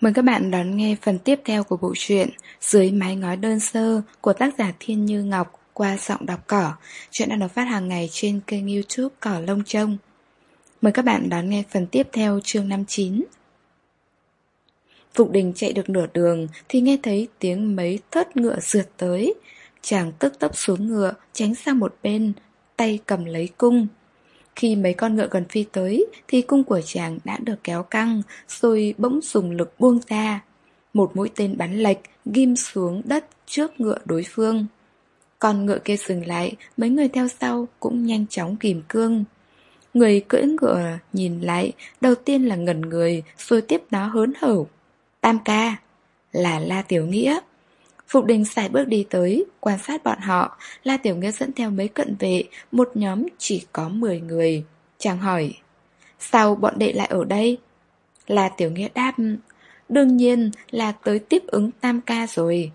Mời các bạn đón nghe phần tiếp theo của bộ truyện Dưới mái ngói đơn sơ của tác giả Thiên Như Ngọc qua giọng đọc cỏ. Chuyện đang được phát hàng ngày trên kênh youtube Cỏ Lông Trông. Mời các bạn đón nghe phần tiếp theo chương 59. Phục đình chạy được nửa đường thì nghe thấy tiếng mấy thớt ngựa rượt tới. Chàng tức tốc xuống ngựa, tránh sang một bên, tay cầm lấy cung. Khi mấy con ngựa gần phi tới thì cung của chàng đã được kéo căng, rồi bỗng dùng lực buông ra. Một mũi tên bắn lệch, ghim xuống đất trước ngựa đối phương. Con ngựa kia dừng lại, mấy người theo sau cũng nhanh chóng kìm cương. Người cưỡi ngựa nhìn lại, đầu tiên là ngẩn người, rồi tiếp đó hớn hở. Tam ca, là La Tiểu Nghĩa. Phục đình xài bước đi tới, quan sát bọn họ, La Tiểu Nghĩa dẫn theo mấy cận vệ, một nhóm chỉ có 10 người. Chàng hỏi, sao bọn đệ lại ở đây? La Tiểu Nghĩa đáp, đương nhiên là tới tiếp ứng tam ca rồi.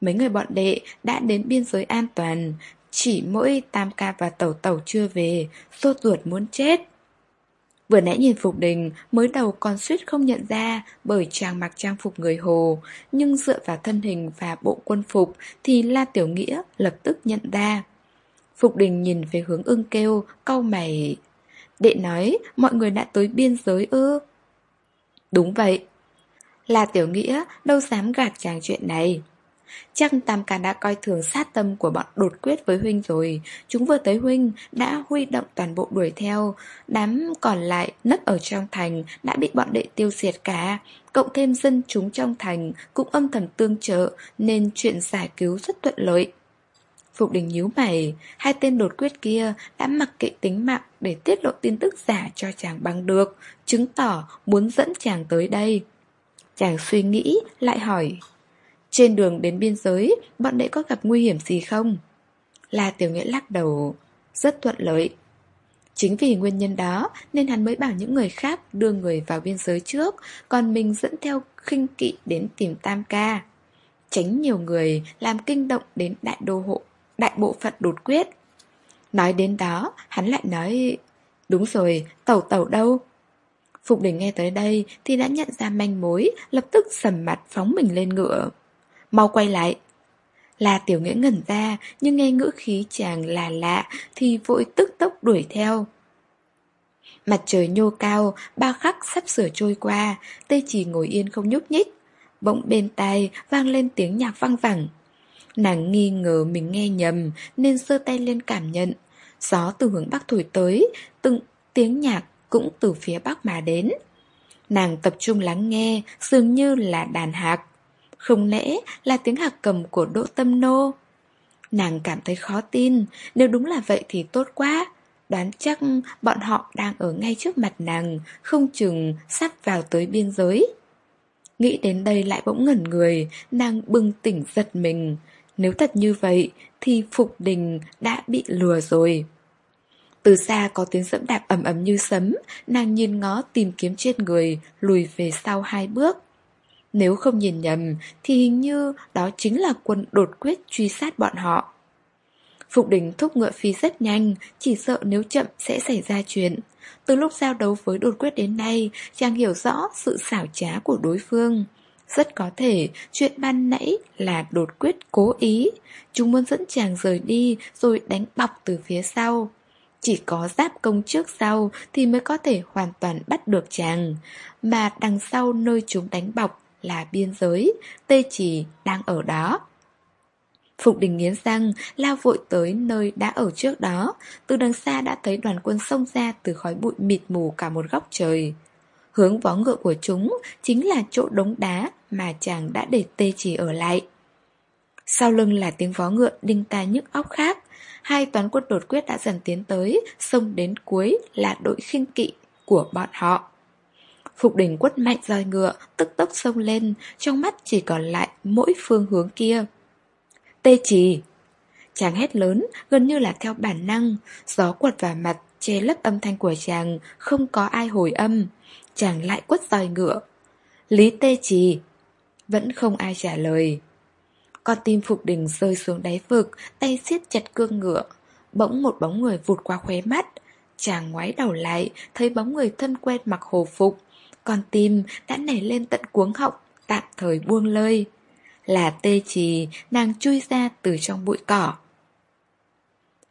Mấy người bọn đệ đã đến biên giới an toàn, chỉ mỗi tam ca và tẩu tẩu chưa về, sốt ruột muốn chết. Vừa nãy nhìn Phục Đình, mới đầu còn suýt không nhận ra bởi chàng mặc trang phục người Hồ, nhưng dựa vào thân hình và bộ quân phục thì La Tiểu Nghĩa lập tức nhận ra. Phục Đình nhìn về hướng ưng kêu, cau mày. Đệ nói, mọi người đã tới biên giới ư? Đúng vậy. La Tiểu Nghĩa đâu dám gạt chàng chuyện này. Chắc Tam Ca đã coi thường sát tâm của bọn đột quyết với Huynh rồi. Chúng vừa tới Huynh, đã huy động toàn bộ đuổi theo. Đám còn lại nấp ở trong thành đã bị bọn đệ tiêu diệt cả. Cộng thêm dân chúng trong thành cũng âm thầm tương trợ, Nên chuyện giải cứu rất thuận lợi. Phục đình nhíu mày, Hai tên đột quyết kia đã mặc kệ tính mạng để tiết lộ tin tức giả cho chàng bằng được, Chứng tỏ muốn dẫn chàng tới đây. Chàng suy nghĩ, lại hỏi trên đường đến biên giới, bọn đệ có gặp nguy hiểm gì không? La Tiểu Nghĩa lắc đầu, rất thuận lợi. Chính vì nguyên nhân đó nên hắn mới bảo những người khác đưa người vào biên giới trước, còn mình dẫn theo khinh kỵ đến tìm Tam Ca. Tránh nhiều người làm kinh động đến đại đô hộ, đại bộ phận đột quyết. Nói đến đó, hắn lại nói, đúng rồi, tàu tàu đâu? Phục đình nghe tới đây thì đã nhận ra manh mối, lập tức sầm mặt phóng mình lên ngựa. Mau quay lại. Là tiểu nghĩa ngẩn ra, Nhưng nghe ngữ khí chàng là lạ Thì vội tức tốc đuổi theo. Mặt trời nhô cao, Ba khắc sắp sửa trôi qua tê chỉ ngồi yên không nhúc nhích. Bỗng bên tai vang lên tiếng nhạc văng vẳng. Nàng nghi ngờ mình nghe nhầm, Nên sơ tay lên cảm nhận. Gió từ hướng bắc thổi tới, Từng tiếng nhạc cũng từ phía bắc mà đến. Nàng tập trung lắng nghe, Dường như là đàn hạc không lẽ là tiếng hạc cầm của Đỗ Tâm Nô? Nàng cảm thấy khó tin, nếu đúng là vậy thì tốt quá. Đoán chắc bọn họ đang ở ngay trước mặt nàng, không chừng sắp vào tới biên giới. Nghĩ đến đây lại bỗng ngẩn người, nàng bừng tỉnh giật mình. Nếu thật như vậy, thì Phục Đình đã bị lừa rồi. Từ xa có tiếng dẫm đạp ầm ầm như sấm, nàng nhìn ngó tìm kiếm trên người, lùi về sau hai bước. Nếu không nhìn nhầm thì hình như đó chính là quân đột quyết truy sát bọn họ. Phục đình thúc ngựa phi rất nhanh, chỉ sợ nếu chậm sẽ xảy ra chuyện. Từ lúc giao đấu với đột quyết đến nay, chàng hiểu rõ sự xảo trá của đối phương. Rất có thể chuyện ban nãy là đột quyết cố ý. Chúng muốn dẫn chàng rời đi rồi đánh bọc từ phía sau. Chỉ có giáp công trước sau thì mới có thể hoàn toàn bắt được chàng. Mà đằng sau nơi chúng đánh bọc là biên giới, Tê Chỉ đang ở đó. Phục đình nghiến răng, lao vội tới nơi đã ở trước đó, từ đằng xa đã thấy đoàn quân xông ra từ khói bụi mịt mù cả một góc trời. Hướng vó ngựa của chúng chính là chỗ đống đá mà chàng đã để tê chỉ ở lại. Sau lưng là tiếng vó ngựa đinh tai nhức óc khác, hai toán quân đột quyết đã dần tiến tới, xông đến cuối là đội khinh kỵ của bọn họ. Phục Đình quất mạnh roi ngựa, tức tốc xông lên, trong mắt chỉ còn lại mỗi phương hướng kia. Tê trì! Chàng hét lớn, gần như là theo bản năng, gió quật vào mặt, che lấp âm thanh của chàng, không có ai hồi âm. Chàng lại quất roi ngựa. Lý tê trì! Vẫn không ai trả lời. Con tim Phục Đình rơi xuống đáy vực, tay siết chặt cương ngựa. Bỗng một bóng người vụt qua khóe mắt. Chàng ngoái đầu lại, thấy bóng người thân quen mặc hồ phục, con tim đã nảy lên tận cuống họng, Tạm thời buông lơi. Là tê trì, Nàng chui ra từ trong bụi cỏ.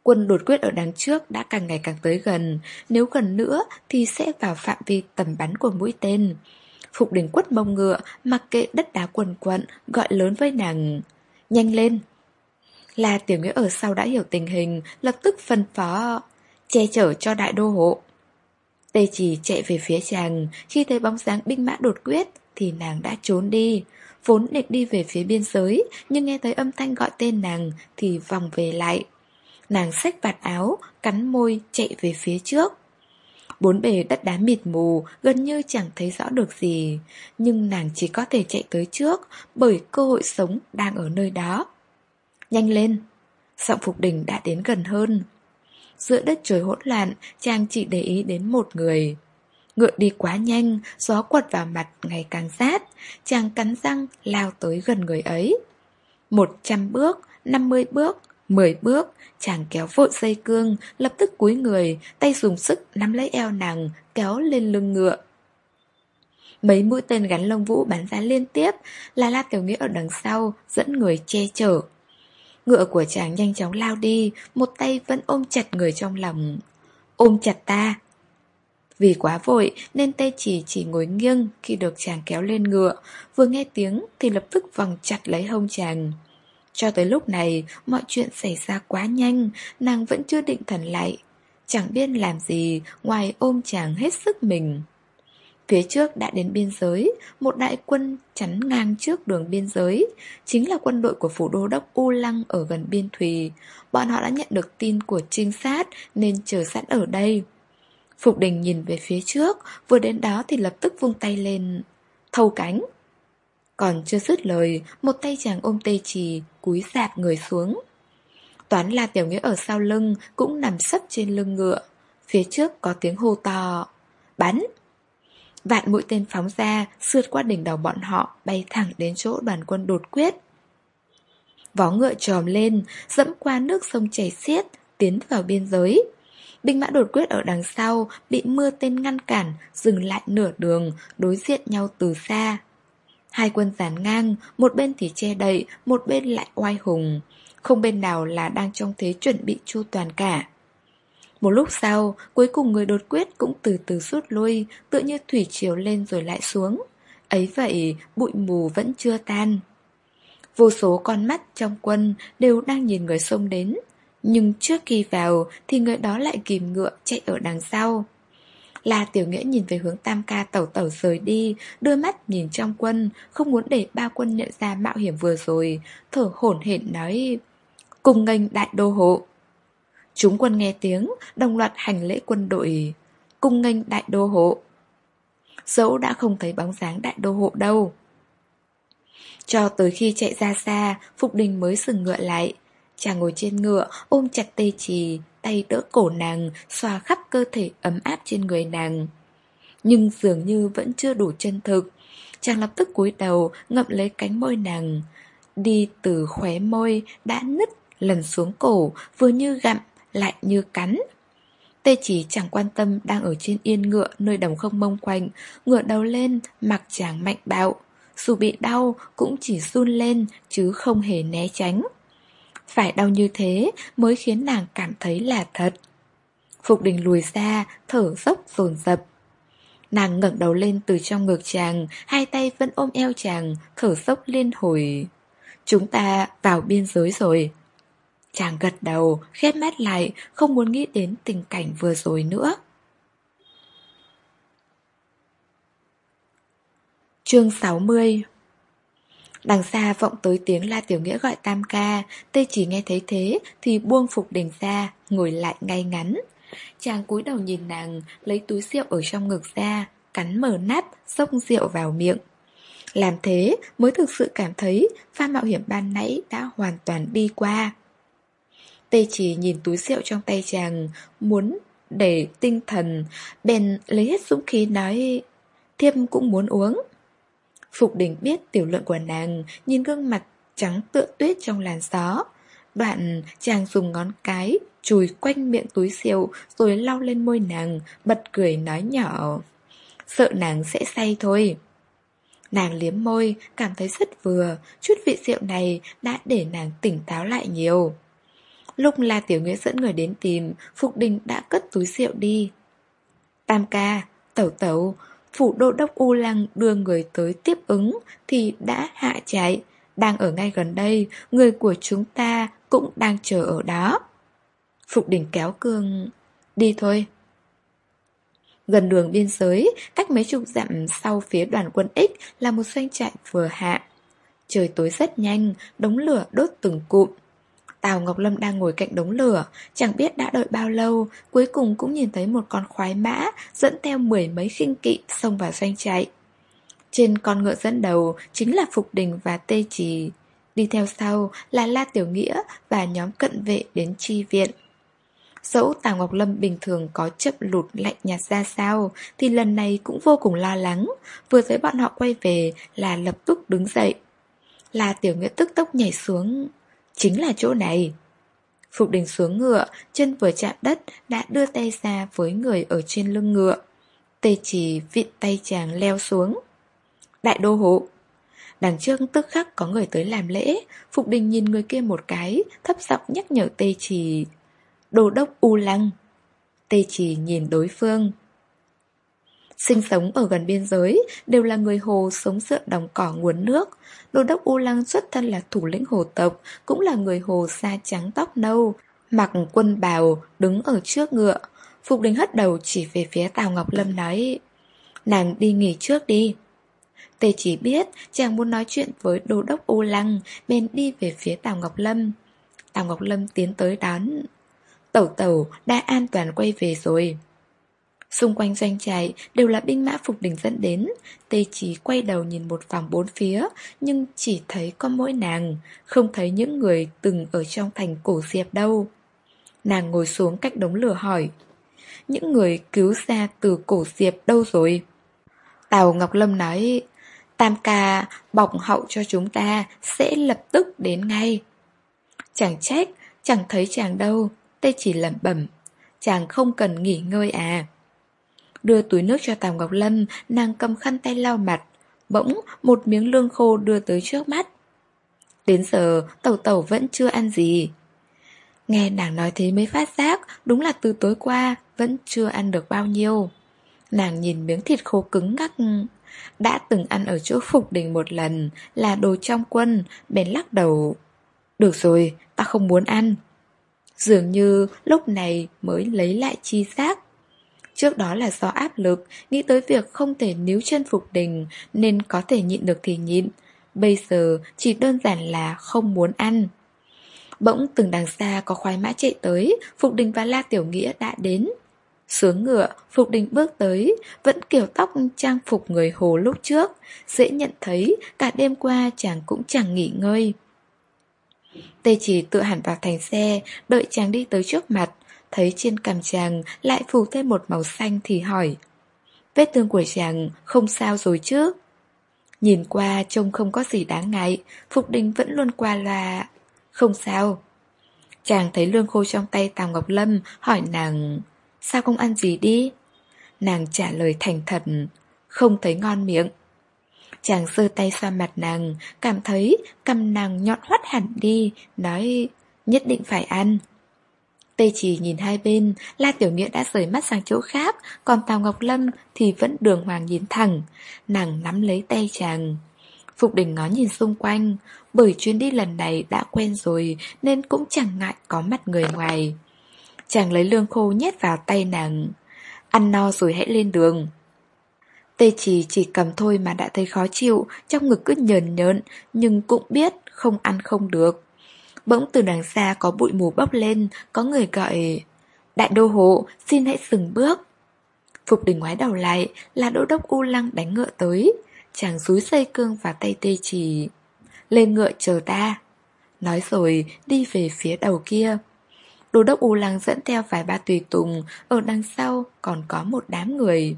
Quân đột quyết ở đằng trước đã càng ngày càng tới gần, Nếu gần nữa thì sẽ vào phạm vi tầm bắn của mũi tên. Phục đỉnh quất mông ngựa, Mặc kệ đất đá quần quận, Gọi lớn với nàng, Nhanh lên! Là tiểu nghĩa ở sau đã hiểu tình hình, Lập tức phân phó, Che chở cho đại đô hộ. Tê chỉ chạy về phía chàng. Khi thấy bóng dáng binh mã đột quyết, Thì nàng đã trốn đi. Vốn định đi về phía biên giới, Nhưng nghe thấy âm thanh gọi tên nàng, Thì vòng về lại. Nàng xách vạt áo, Cắn môi, chạy về phía trước. Bốn bề đất đá mịt mù, Gần như chẳng thấy rõ được gì. Nhưng nàng chỉ có thể chạy tới trước, Bởi cơ hội sống đang ở nơi đó. Nhanh lên! Giọng Phục Đình đã đến gần hơn. Giữa đất trời hỗn loạn Chàng chỉ để ý đến một người. Ngựa đi quá nhanh, Gió quật vào mặt ngày càng rát. Chàng cắn răng, lao tới gần người ấy. Một trăm bước, Năm mươi bước, Mười bước, Chàng kéo vội dây cương, Lập tức cúi người, Tay dùng sức nắm lấy eo nàng, Kéo lên lưng ngựa. Mấy mũi tên gắn lông vũ bắn ra liên tiếp, Là La Tiểu Nghĩa ở đằng sau, Dẫn người che chở. Ngựa của chàng nhanh chóng lao đi, Một tay vẫn ôm chặt người trong lòng. Ôm chặt ta. Vì quá vội nên tay chỉ chỉ ngồi nghiêng Khi được chàng kéo lên ngựa, Vừa nghe tiếng thì lập tức vòng chặt lấy hông chàng. Cho tới lúc này, Mọi chuyện xảy ra quá nhanh, Nàng vẫn chưa định thần lại. Chẳng biết làm gì, Ngoài ôm chàng hết sức mình. Phía trước đã đến biên giới, một đại quân chắn ngang trước đường biên giới, chính là quân đội của phủ đô đốc U Lăng ở gần biên thùy. Bọn họ đã nhận được tin của trinh sát nên chờ sẵn ở đây. Phục đình nhìn về phía trước, vừa đến đó thì lập tức vung tay lên, thâu cánh. Còn chưa dứt lời, một tay chàng ôm tê trì, cúi dạp người xuống. Toán là tiểu nghĩa ở sau lưng, cũng nằm sấp trên lưng ngựa. Phía trước có tiếng hô to. Bắn! Vạn mũi tên phóng ra, sượt qua đỉnh đầu bọn họ, bay thẳng đến chỗ đoàn quân đột quyết. Vó ngựa tròm lên, dẫm qua nước sông chảy xiết, tiến vào biên giới. Binh mã đột quyết ở đằng sau, bị mưa tên ngăn cản, dừng lại nửa đường, đối diện nhau từ xa. Hai quân dàn ngang, một bên thì che đậy, một bên lại oai hùng. Không bên nào là đang trong thế chuẩn bị chu toàn cả. Một lúc sau, cuối cùng người đột quyết cũng từ từ rút lui, tự như thủy chiều lên rồi lại xuống. Ấy vậy, bụi mù vẫn chưa tan. Vô số con mắt trong quân đều đang nhìn người sông đến. Nhưng trước khi vào thì người đó lại kìm ngựa chạy ở đằng sau. La Tiểu Nghĩa nhìn về hướng Tam Ca tẩu tẩu rời đi, đưa mắt nhìn trong quân, không muốn để ba quân nhận ra mạo hiểm vừa rồi, thở hổn hển nói Cùng nghênh đại đô hộ. Chúng quân nghe tiếng, đồng loạt hành lễ quân đội, cung nghênh đại đô hộ. Dẫu đã không thấy bóng dáng đại đô hộ đâu. Cho tới khi chạy ra xa, Phục Đình mới dừng ngựa lại. Chàng ngồi trên ngựa, ôm chặt tê trì, tay đỡ cổ nàng, xoa khắp cơ thể ấm áp trên người nàng. Nhưng dường như vẫn chưa đủ chân thực. Chàng lập tức cúi đầu, ngậm lấy cánh môi nàng. Đi từ khóe môi, đã nứt, lần xuống cổ, vừa như gặm, lại như cắn. Tê chỉ chẳng quan tâm đang ở trên yên ngựa nơi đồng không mông quanh, ngựa đầu lên, mặc chàng mạnh bạo. Dù bị đau cũng chỉ run lên chứ không hề né tránh. Phải đau như thế mới khiến nàng cảm thấy là thật. Phục đình lùi ra, thở dốc dồn dập. Nàng ngẩng đầu lên từ trong ngực chàng, hai tay vẫn ôm eo chàng, thở dốc liên hồi. Chúng ta vào biên giới rồi. Chàng gật đầu, khép mắt lại, không muốn nghĩ đến tình cảnh vừa rồi nữa. Chương 60 Đằng xa vọng tới tiếng La Tiểu Nghĩa gọi tam ca, tê chỉ nghe thấy thế thì buông phục đình ra, ngồi lại ngay ngắn. Chàng cúi đầu nhìn nàng, lấy túi rượu ở trong ngực ra, cắn mở nắp, xông rượu vào miệng. Làm thế mới thực sự cảm thấy pha mạo hiểm ban nãy đã hoàn toàn đi qua. Tê chỉ nhìn túi rượu trong tay chàng, muốn để tinh thần, bèn lấy hết dũng khí nói, thiêm cũng muốn uống. Phục đỉnh biết tiểu luận của nàng, nhìn gương mặt trắng tựa tuyết trong làn gió. Đoạn chàng dùng ngón cái, chùi quanh miệng túi rượu, rồi lau lên môi nàng, bật cười nói nhỏ. sợ nàng sẽ say thôi. Nàng liếm môi, cảm thấy rất vừa, chút vị rượu này đã để nàng tỉnh táo lại nhiều. Lúc La Tiểu Nghĩa dẫn người đến tìm, Phục Đình đã cất túi rượu đi. Tam ca, tẩu tẩu, phủ đô đốc U Lăng đưa người tới tiếp ứng thì đã hạ chạy, đang ở ngay gần đây, người của chúng ta cũng đang chờ ở đó. Phục Đình kéo cương, đi thôi. Gần đường biên giới, cách mấy chục dặm sau phía đoàn quân X là một doanh trại vừa hạ. Trời tối rất nhanh, đống lửa đốt từng cụm. Tào Ngọc Lâm đang ngồi cạnh đống lửa, chẳng biết đã đợi bao lâu, cuối cùng cũng nhìn thấy một con khoái mã dẫn theo mười mấy khinh kỵ xông vào doanh trại. Trên con ngựa dẫn đầu chính là Phục Đình và Tê Trì. Đi theo sau là La Tiểu Nghĩa và nhóm cận vệ đến chi viện. Dẫu Tào Ngọc Lâm bình thường có chấp lụt lạnh nhạt ra sao Thì lần này cũng vô cùng lo lắng Vừa thấy bọn họ quay về là lập tức đứng dậy Là tiểu nghĩa tức tốc nhảy xuống Chính là chỗ này. Phục đình xuống ngựa, Chân vừa chạm đất, Đã đưa tay ra với người ở trên lưng ngựa. Tê chỉ vịn tay chàng leo xuống. Đại đô hộ, Đằng trước tức khắc có người tới làm lễ. Phục đình nhìn người kia một cái, Thấp giọng nhắc nhở tê chỉ Đô đốc U Lăng. Tê chỉ nhìn đối phương. Sinh sống ở gần biên giới, Đều là người hồ sống dựa đồng cỏ nguồn nước. Đô đốc U Lăng xuất thân là thủ lĩnh hồ tộc, Cũng là người hồ da trắng tóc nâu, Mặc quân bào, Đứng ở trước ngựa. Phục đình hất đầu chỉ về phía Tào Ngọc Lâm nói, Nàng đi nghỉ trước đi. Tê chỉ biết chàng muốn nói chuyện với đô đốc U Lăng Bên đi về phía Tào Ngọc Lâm. Tào Ngọc Lâm tiến tới đón. Tẩu tẩu, đã an toàn quay về rồi. Xung quanh doanh trại đều là binh mã phục đỉnh dẫn đến. Tê chỉ quay đầu nhìn một vòng bốn phía, Nhưng chỉ thấy có mỗi nàng, Không thấy những người từng ở trong thành cổ diệp đâu. Nàng ngồi xuống cách đống lửa hỏi, Những người cứu ra từ cổ diệp đâu rồi? Tào Ngọc Lâm nói, Tam ca bọc hậu cho chúng ta Sẽ lập tức đến ngay. Chẳng trách, Chẳng thấy chàng đâu. Tê chỉ lẩm bẩm, Chàng không cần nghỉ ngơi à. Đưa túi nước cho Tào Ngọc Lâm Nàng cầm khăn tay lau mặt. Bỗng một miếng lương khô đưa tới trước mắt. Đến giờ tẩu tẩu vẫn chưa ăn gì. Nghe nàng nói thế mới phát giác Đúng là từ tối qua Vẫn chưa ăn được bao nhiêu. Nàng nhìn miếng thịt khô cứng ngắc. Đã từng ăn ở chỗ Phục Đình một lần Là đồ trong quân Bèn lắc đầu. Được rồi, ta không muốn ăn. Dường như lúc này mới lấy lại chi giác. Trước đó là do áp lực Nghĩ tới việc không thể níu chân Phục Đình Nên có thể nhịn được thì nhịn. Bây giờ chỉ đơn giản là không muốn ăn. Bỗng từng đằng xa có khoái mã chạy tới Phục Đình và La Tiểu Nghĩa đã đến. Xuống ngựa, Phục Đình bước tới Vẫn kiểu tóc trang phục người hồ lúc trước. Dễ nhận thấy Cả đêm qua chàng cũng chẳng nghỉ ngơi. Tê chỉ tự hẳn vào thành xe, đợi chàng đi tới trước mặt, thấy trên cằm chàng lại phủ thêm một màu xanh thì hỏi. Vết thương của chàng không sao rồi chứ? Nhìn qua trông không có gì đáng ngại, Phục Đình vẫn luôn qua là... Không sao. Chàng thấy lương khô trong tay Tào Ngọc Lâm, hỏi nàng... Sao không ăn gì đi? Nàng trả lời thành thật, không thấy ngon miệng. Chàng sơ tay xoa mặt nàng, cảm thấy cầm nàng nhọn hoắt hẳn đi, nói nhất định phải ăn. Tê chỉ nhìn hai bên, La Tiểu Nghĩa đã rời mắt sang chỗ khác, còn Tào Ngọc Lâm thì vẫn đường hoàng nhìn thẳng. Nàng nắm lấy tay chàng. Phục đình ngó nhìn xung quanh, bởi chuyến đi lần này đã quen rồi nên cũng chẳng ngại có mặt người ngoài. Chàng lấy lương khô nhét vào tay nàng. Ăn no rồi hãy lên đường. Tê chỉ chỉ cầm thôi mà đã thấy khó chịu, trong ngực cứ nhờn nhớn, nhưng cũng biết không ăn không được. Bỗng từ đằng xa có bụi mù bốc lên, có người gọi Đại đô hộ, xin hãy dừng bước. Phục đình ngoái đầu lại là đô đốc U Lăng đánh ngựa tới. Chàng rúi dây cương vào tay tê chỉ. Lên ngựa chờ ta. Nói rồi đi về phía đầu kia. Đô đốc U Lăng dẫn theo vài ba tùy tùng, ở đằng sau còn có một đám người.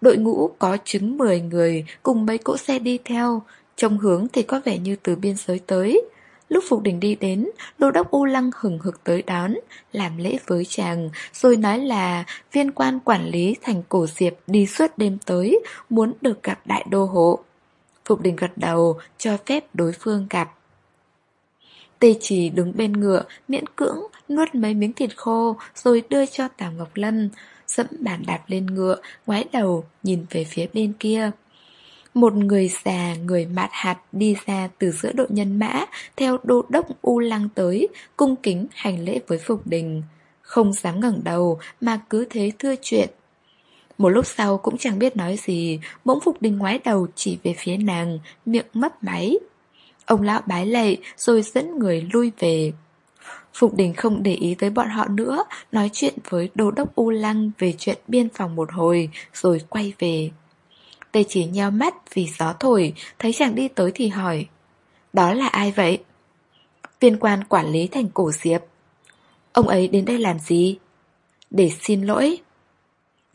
Đội ngũ có chứng 10 người cùng mấy cỗ xe đi theo Trông hướng thì có vẻ như từ biên giới tới Lúc Phục Đình đi đến, đô đốc U Lăng hừng hực tới đón, làm lễ với chàng, rồi nói là viên quan quản lý thành cổ diệp đi suốt đêm tới, muốn được gặp đại đô hộ. Phục Đình gật đầu, cho phép đối phương gặp. Tê chỉ đứng bên ngựa, miễn cưỡng, nuốt mấy miếng thịt khô, rồi đưa cho Tào Ngọc Lâm, dẫm bàn đạp lên ngựa, ngoái đầu, nhìn về phía bên kia. Một người già, người mạt hạt đi ra từ giữa đội nhân mã, theo đô đốc U Lăng tới, cung kính hành lễ với Phục Đình. Không dám ngẩng đầu, mà cứ thế thưa chuyện. Một lúc sau cũng chẳng biết nói gì, bỗng Phục Đình ngoái đầu chỉ về phía nàng, miệng mấp máy. Ông lão bái lệ rồi dẫn người lui về. Phục Đình không để ý tới bọn họ nữa, nói chuyện với đô đốc U Lăng về chuyện biên phòng một hồi, rồi quay về. Tê chỉ nheo mắt vì gió thổi, thấy chàng đi tới thì hỏi. Đó là ai vậy? Viên quan quản lý thành cổ diệp. Ông ấy đến đây làm gì? Để xin lỗi.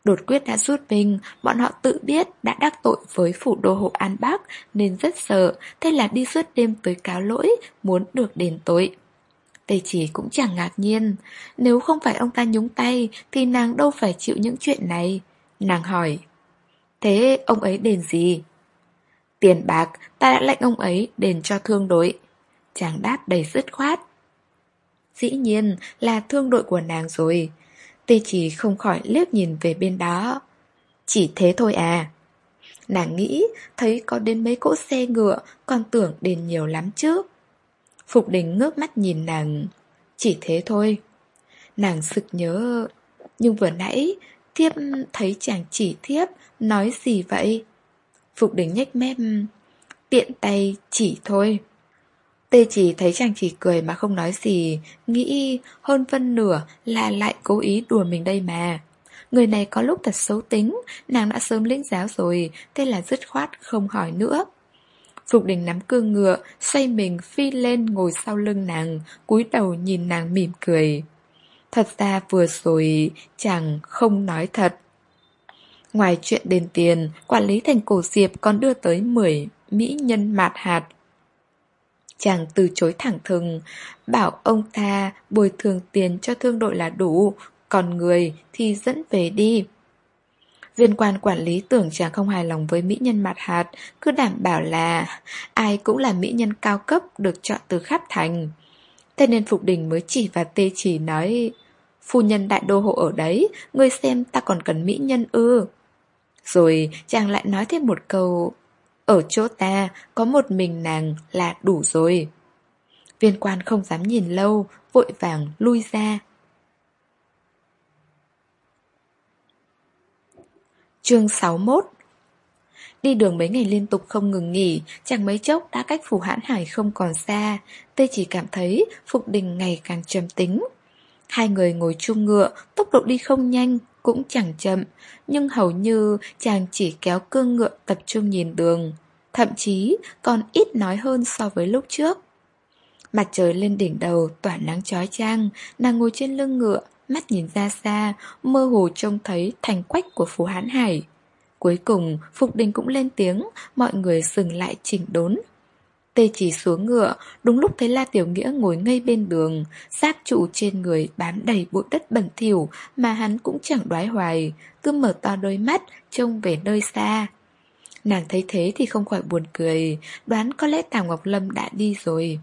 Đột quyết đã rút mình, bọn họ tự biết đã đắc tội với phủ đô hộ An Bắc nên rất sợ, thế là đi suốt đêm tới cáo lỗi, muốn được đền tội. Tây chỉ cũng chẳng ngạc nhiên, nếu không phải ông ta nhúng tay thì nàng đâu phải chịu những chuyện này. Nàng hỏi, thế ông ấy đền gì? Tiền bạc, ta đã lệnh ông ấy đền cho thương đội. Chàng đáp đầy dứt khoát. Dĩ nhiên là thương đội của nàng rồi. Tê chỉ không khỏi liếc nhìn về bên đó. Chỉ thế thôi à. Nàng nghĩ thấy có đến mấy cỗ xe ngựa còn tưởng đền nhiều lắm chứ. Phục đình ngước mắt nhìn nàng. Chỉ thế thôi. Nàng sực nhớ. Nhưng vừa nãy thiếp thấy chàng chỉ thiếp nói gì vậy? Phục Đỉnh nhếch mép. Tiện tay chỉ thôi. Tê chỉ thấy chàng chỉ cười mà không nói gì, nghĩ hơn phân nửa là lại cố ý đùa mình đây mà. Người này có lúc thật xấu tính, nàng đã sớm lĩnh giáo rồi, thế là dứt khoát không hỏi nữa. Phục đình nắm cương ngựa, xoay mình phi lên ngồi sau lưng nàng, cúi đầu nhìn nàng mỉm cười. Thật ra vừa rồi chàng không nói thật. Ngoài chuyện đền tiền, quản lý thành cổ diệp còn đưa tới 10 mỹ nhân mạt hạt Chàng từ chối thẳng thừng, bảo ông ta bồi thường tiền cho thương đội là đủ, còn người thì dẫn về đi. Viên quan quản lý tưởng chàng không hài lòng với mỹ nhân mặt hạt, cứ đảm bảo là ai cũng là mỹ nhân cao cấp được chọn từ khắp thành. Thế nên Phục Đình mới chỉ và tê chỉ nói Phu nhân đại đô hộ ở đấy, ngươi xem ta còn cần mỹ nhân ư. Rồi chàng lại nói thêm một câu ở chỗ ta có một mình nàng là đủ rồi. Viên quan không dám nhìn lâu Vội vàng lui ra. Chương 61 Đi đường mấy ngày liên tục không ngừng nghỉ Chẳng mấy chốc đã cách phủ hãn hải không còn xa. Tê chỉ cảm thấy Phục đình ngày càng trầm tính Hai người ngồi chung ngựa Tốc độ đi không nhanh Cũng chẳng chậm Nhưng hầu như chàng chỉ kéo cương ngựa tập trung nhìn đường thậm chí còn ít nói hơn so với lúc trước. Mặt trời lên đỉnh đầu, tỏa nắng chói chang, nàng ngồi trên lưng ngựa, mắt nhìn ra xa, mơ hồ trông thấy thành quách của phú Hán Hải. Cuối cùng, Phục Đình cũng lên tiếng, mọi người dừng lại chỉnh đốn. Tê chỉ xuống ngựa, đúng lúc thấy La Tiểu Nghĩa ngồi ngay bên đường, giáp trụ trên người bám đầy bụi đất bẩn thỉu mà hắn cũng chẳng đoái hoài, cứ mở to đôi mắt, trông về nơi xa. Nàng thấy thế thì không khỏi buồn cười, đoán có lẽ Tào Ngọc Lâm đã đi rồi.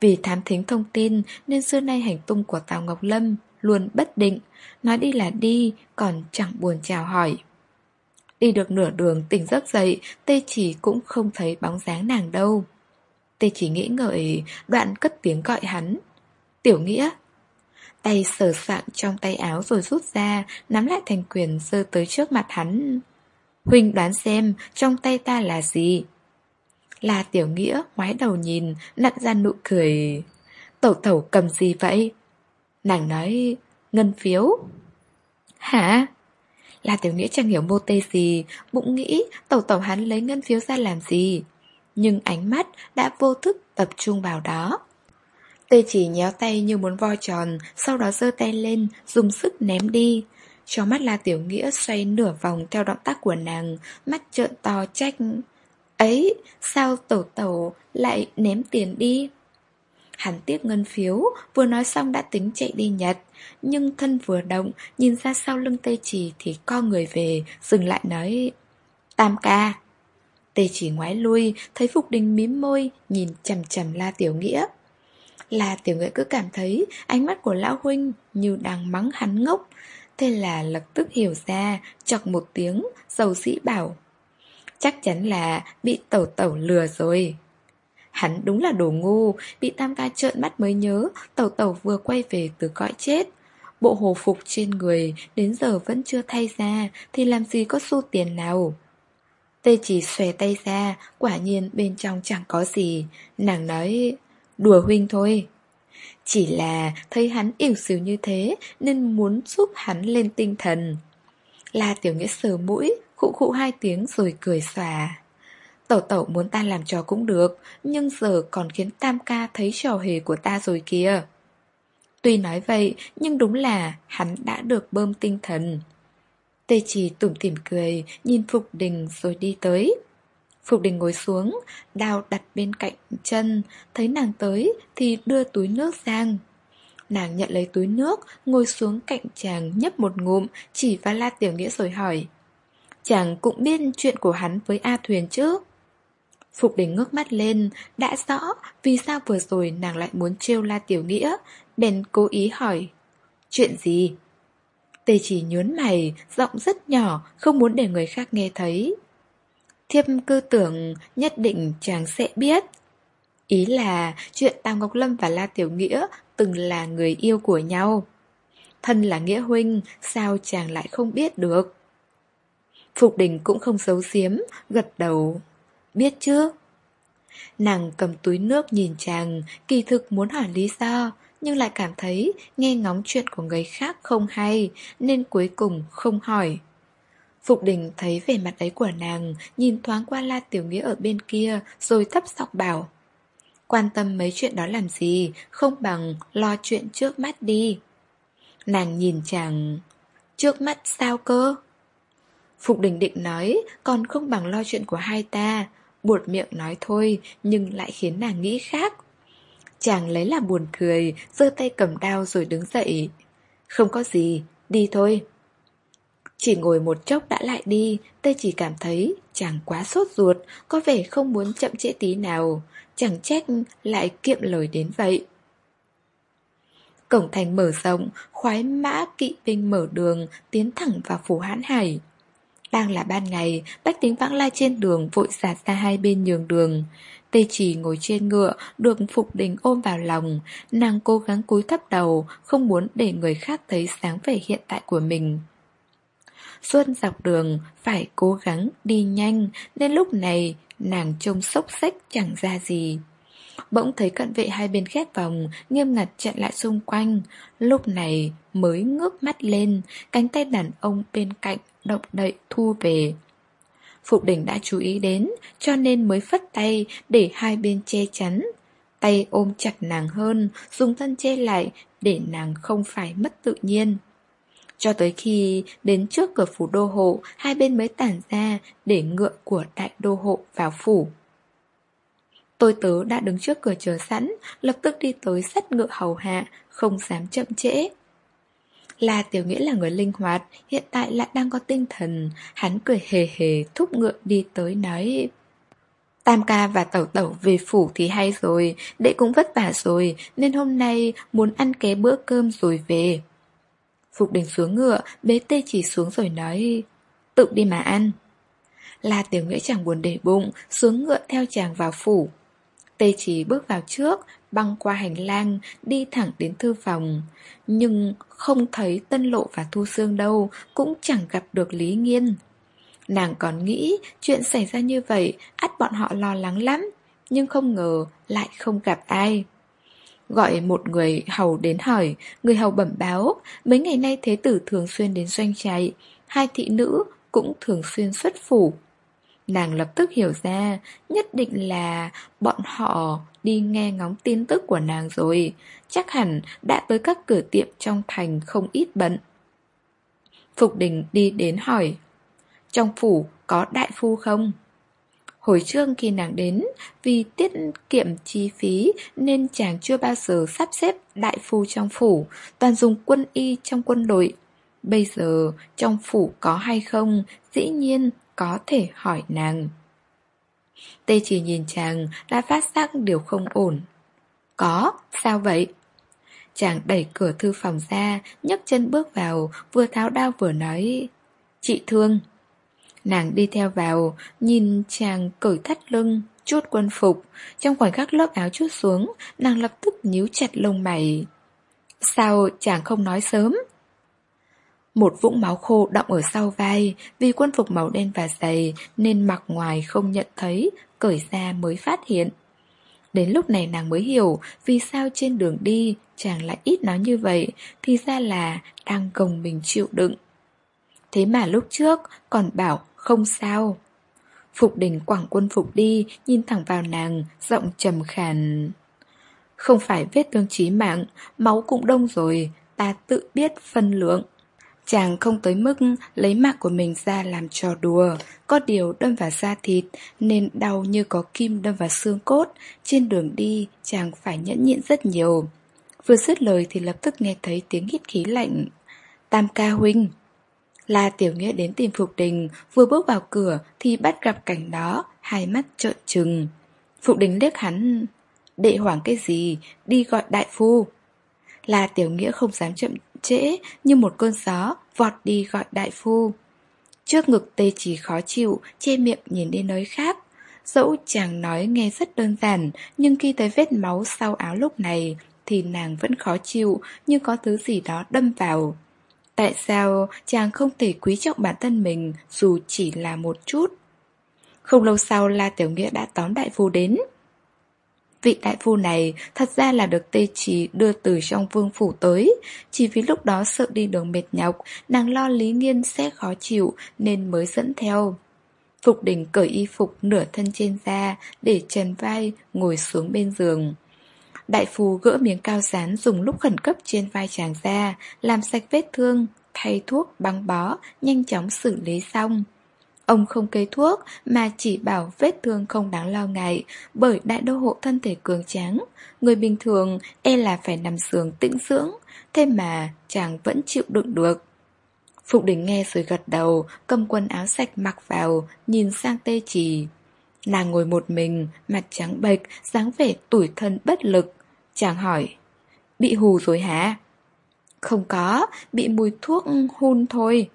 Vì thám thính thông tin nên xưa nay hành tung của Tào Ngọc Lâm luôn bất định, nói đi là đi, còn chẳng buồn chào hỏi. Đi được nửa đường tỉnh giấc dậy, Tê chỉ cũng không thấy bóng dáng nàng đâu. Tê chỉ nghĩ ngợi, đoạn cất tiếng gọi hắn. Tiểu Nghĩa. Tay sờ sạng trong tay áo rồi rút ra, nắm lại thành quyền giơ tới trước mặt hắn. Huynh đoán xem trong tay ta là gì? Là tiểu nghĩa ngoái đầu nhìn, nặn ra nụ cười. Tẩu tẩu cầm gì vậy? Nàng nói, ngân phiếu. Hả? Là tiểu nghĩa chẳng hiểu mô tê gì, bụng nghĩ tẩu tẩu hắn lấy ngân phiếu ra làm gì. Nhưng ánh mắt đã vô thức tập trung vào đó. Tê chỉ nhéo tay như muốn vo tròn, sau đó giơ tay lên, dùng sức ném đi. Cho mắt La Tiểu Nghĩa xoay nửa vòng theo động tác của nàng, mắt trợn to trách. Ấy, sao tẩu tẩu lại ném tiền đi? Hắn tiếc ngân phiếu, vừa nói xong đã tính chạy đi Nhật. Nhưng thân vừa động, nhìn ra sau lưng Tê Chỉ thì co người về, dừng lại nói Tam ca. Tê Chỉ ngoái lui, thấy Phục Đình mím môi, nhìn chầm chầm La Tiểu Nghĩa. La Tiểu Nghĩa cứ cảm thấy ánh mắt của Lão Huynh như đang mắng hắn ngốc. Thế là lập tức hiểu ra, chọc một tiếng, dầu sĩ bảo Chắc chắn là bị tẩu tẩu lừa rồi Hắn đúng là đồ ngu Bị tam ca trợn mắt mới nhớ Tẩu tẩu vừa quay về từ cõi chết Bộ hồ phục trên người Đến giờ vẫn chưa thay ra Thì làm gì có xu tiền nào Tê chỉ xòe tay ra, Quả nhiên bên trong chẳng có gì. Nàng nói, Đùa huynh thôi. Chỉ là thấy hắn ỉu xìu như thế, Nên muốn giúp hắn lên tinh thần. La tiểu nghĩa sờ mũi, Khụ khụ hai tiếng rồi cười xòa. Tẩu tẩu muốn ta làm trò cũng được, Nhưng giờ còn khiến tam ca thấy trò hề của ta rồi kìa. Tuy nói vậy, Nhưng đúng là hắn đã được bơm tinh thần. Tê chỉ tủm tỉm cười, Nhìn Phục Đình rồi đi tới. Phục Đình ngồi xuống Đao đặt bên cạnh chân, Thấy nàng tới thì đưa túi nước sang. Nàng nhận lấy túi nước, Ngồi xuống cạnh chàng nhấp một ngụm, Chỉ và la tiểu nghĩa rồi hỏi, Chàng cũng biết chuyện của hắn với A Thuyền chứ? Phục đình ngước mắt lên, Đã rõ, vì sao vừa rồi nàng lại muốn trêu la tiểu nghĩa? Bèn cố ý hỏi, Chuyện gì? Tê chỉ nhớn mày, giọng rất nhỏ, không muốn để người khác nghe thấy. Thiếp cư tưởng nhất định chàng sẽ biết. Ý là chuyện Tam Ngọc Lâm và La Tiểu Nghĩa từng là người yêu của nhau. Thân là Nghĩa Huynh, sao chàng lại không biết được? Phục đình cũng không giấu giếm, gật đầu. Biết chứ? Nàng cầm túi nước nhìn chàng, kỳ thực muốn hỏi lý do, nhưng lại cảm thấy nghe ngóng chuyện của người khác không hay, nên cuối cùng không hỏi. Phục đình thấy vẻ mặt ấy của nàng, nhìn thoáng qua La Tiểu Nghĩa ở bên kia, rồi thấp giọng bảo. Quan tâm mấy chuyện đó làm gì, không bằng lo chuyện trước mắt đi. Nàng nhìn chàng, trước mắt sao cơ? Phục đình định nói, còn không bằng lo chuyện của hai ta. Buột miệng nói thôi, nhưng lại khiến nàng nghĩ khác. Chàng lấy làm buồn cười, giơ tay cầm đao rồi đứng dậy. Không có gì, đi thôi. Chỉ ngồi một chốc đã lại đi, tê chỉ cảm thấy chàng quá sốt ruột, có vẻ không muốn chậm trễ tí nào. Chẳng trách lại kiệm lời đến vậy. Cổng thành mở rộng, khoái mã kỵ binh mở đường, tiến thẳng vào phủ hãn hải. Đang là ban ngày, bách tính vãng lai trên đường vội xả ra hai bên nhường đường. Tê chỉ ngồi trên ngựa, được Phục Đình ôm vào lòng. Nàng cố gắng cúi thấp đầu, không muốn để người khác thấy sáng vẻ hiện tại của mình. Xuân dọc đường, phải cố gắng đi nhanh, nên lúc này nàng trông sốc xách chẳng ra gì. Bỗng thấy cận vệ hai bên khép vòng, nghiêm ngặt chặn lại xung quanh. Lúc này mới ngước mắt lên, cánh tay đàn ông bên cạnh động đậy thu về. Phục đỉnh đã chú ý đến, cho nên mới phất tay để hai bên che chắn. Tay ôm chặt nàng hơn, dùng thân che lại để nàng không phải mất tự nhiên. Cho tới khi đến trước cửa phủ đô hộ, hai bên mới tản ra để ngựa của đại đô hộ vào phủ. Tôi tớ đã đứng trước cửa chờ sẵn, lập tức đi tới sắt ngựa hầu hạ, không dám chậm trễ. Là Tiểu Nghĩa là người linh hoạt, hiện tại lại đang có tinh thần. Hắn cười hề hề thúc ngựa đi tới nói... Tam ca và tẩu tẩu về phủ thì hay rồi, đệ cũng vất vả rồi, nên hôm nay muốn ăn ké bữa cơm rồi về. Phục đình xuống ngựa, bế tê chỉ xuống rồi nói, tự đi mà ăn. La Tiểu Nghĩa chẳng buồn để bụng, xuống ngựa theo chàng vào phủ. Tê chỉ bước vào trước, băng qua hành lang, đi thẳng đến thư phòng. Nhưng không thấy Tân Lộ và Thu Sương đâu, cũng chẳng gặp được Lý Nghiên. Nàng còn nghĩ chuyện xảy ra như vậy, ắt bọn họ lo lắng lắm, nhưng không ngờ lại không gặp ai. Gọi một người hầu đến hỏi, người hầu bẩm báo, mấy ngày nay thế tử thường xuyên đến doanh trại, hai thị nữ cũng thường xuyên xuất phủ. Nàng lập tức hiểu ra, nhất định là bọn họ đi nghe ngóng tin tức của nàng rồi, chắc hẳn đã tới các cửa tiệm trong thành không ít bận. Phục đình đi đến hỏi, trong phủ có đại phu không? Hồi trước khi nàng đến, vì tiết kiệm chi phí nên chàng chưa bao giờ sắp xếp đại phu trong phủ, toàn dùng quân y trong quân đội. Bây giờ trong phủ có hay không, dĩ nhiên có thể hỏi nàng. Tê chỉ nhìn chàng đã phát giác điều không ổn. Có, sao vậy? Chàng đẩy cửa thư phòng ra, nhấc chân bước vào, vừa tháo đao vừa nói Chị thương Nàng đi theo vào, nhìn chàng cởi thắt lưng, chút quân phục Trong khoảnh khắc lớp áo chút xuống, nàng lập tức nhíu chặt lông mày Sao chàng không nói sớm? Một vũng máu khô đọng ở sau vai, Vì quân phục màu đen và dày Nên mặc ngoài không nhận thấy, Cởi ra mới phát hiện. Đến lúc này nàng mới hiểu Vì sao trên đường đi Chàng lại ít nói như vậy, Thì ra là đang gồng mình chịu đựng. Thế mà lúc trước còn bảo không sao. Phục đình quảng quân phục đi, Nhìn thẳng vào nàng, Giọng trầm khàn. Không phải vết thương chí mạng, Máu cũng đông rồi, Ta tự biết phân lượng. Chàng không tới mức lấy mạng của mình ra làm trò đùa. Có điều đâm vào da thịt Nên đau như có kim đâm vào xương cốt. Trên đường đi, chàng phải nhẫn nhịn rất nhiều. Vừa dứt lời thì lập tức nghe thấy tiếng hít khí lạnh. Tam ca huynh. La Tiểu Nghĩa đến tìm Phục Đình, Vừa bước vào cửa thì bắt gặp cảnh đó, Hai mắt trợn trừng. Phục Đình liếc hắn, Đệ hoảng cái gì? Đi gọi đại phu. La Tiểu Nghĩa không dám chậm trễ Như một cơn gió Vọt đi gọi đại phu. Trước ngực tê chỉ khó chịu, Che miệng nhìn đi nơi khác, Dẫu chàng nói nghe rất đơn giản, Nhưng khi thấy vết máu sau áo lúc này Thì nàng vẫn khó chịu, Như có thứ gì đó đâm vào. Tại sao chàng không thể quý trọng bản thân mình Dù chỉ là một chút? Không lâu sau La Tiểu Nghĩa đã tóm đại phu đến. Vị đại phu này thật ra là được tê trí đưa từ trong vương phủ tới. Chỉ vì lúc đó sợ đi đường mệt nhọc, Nàng lo Lý Nghiên sẽ khó chịu nên mới dẫn theo. Phục đình cởi y phục nửa thân trên da Để trần vai ngồi xuống bên giường. Đại phu gỡ miếng cao sán dùng lúc khẩn cấp trên vai chàng ra, Làm sạch vết thương, Thay thuốc, băng bó, Nhanh chóng xử lý xong. Ông không kê thuốc mà chỉ bảo vết thương không đáng lo ngại bởi đại đô hộ thân thể cường tráng. Người bình thường e là phải nằm giường tĩnh dưỡng, thế mà chàng vẫn chịu đựng được. Phục đình nghe rồi gật đầu, cầm quần áo sạch mặc vào, nhìn sang tê trì. Nàng ngồi một mình, mặt trắng bệch, dáng vẻ tủi thân bất lực. Chàng hỏi, bị hù rồi hả? Không có, bị mùi thuốc hun thôi.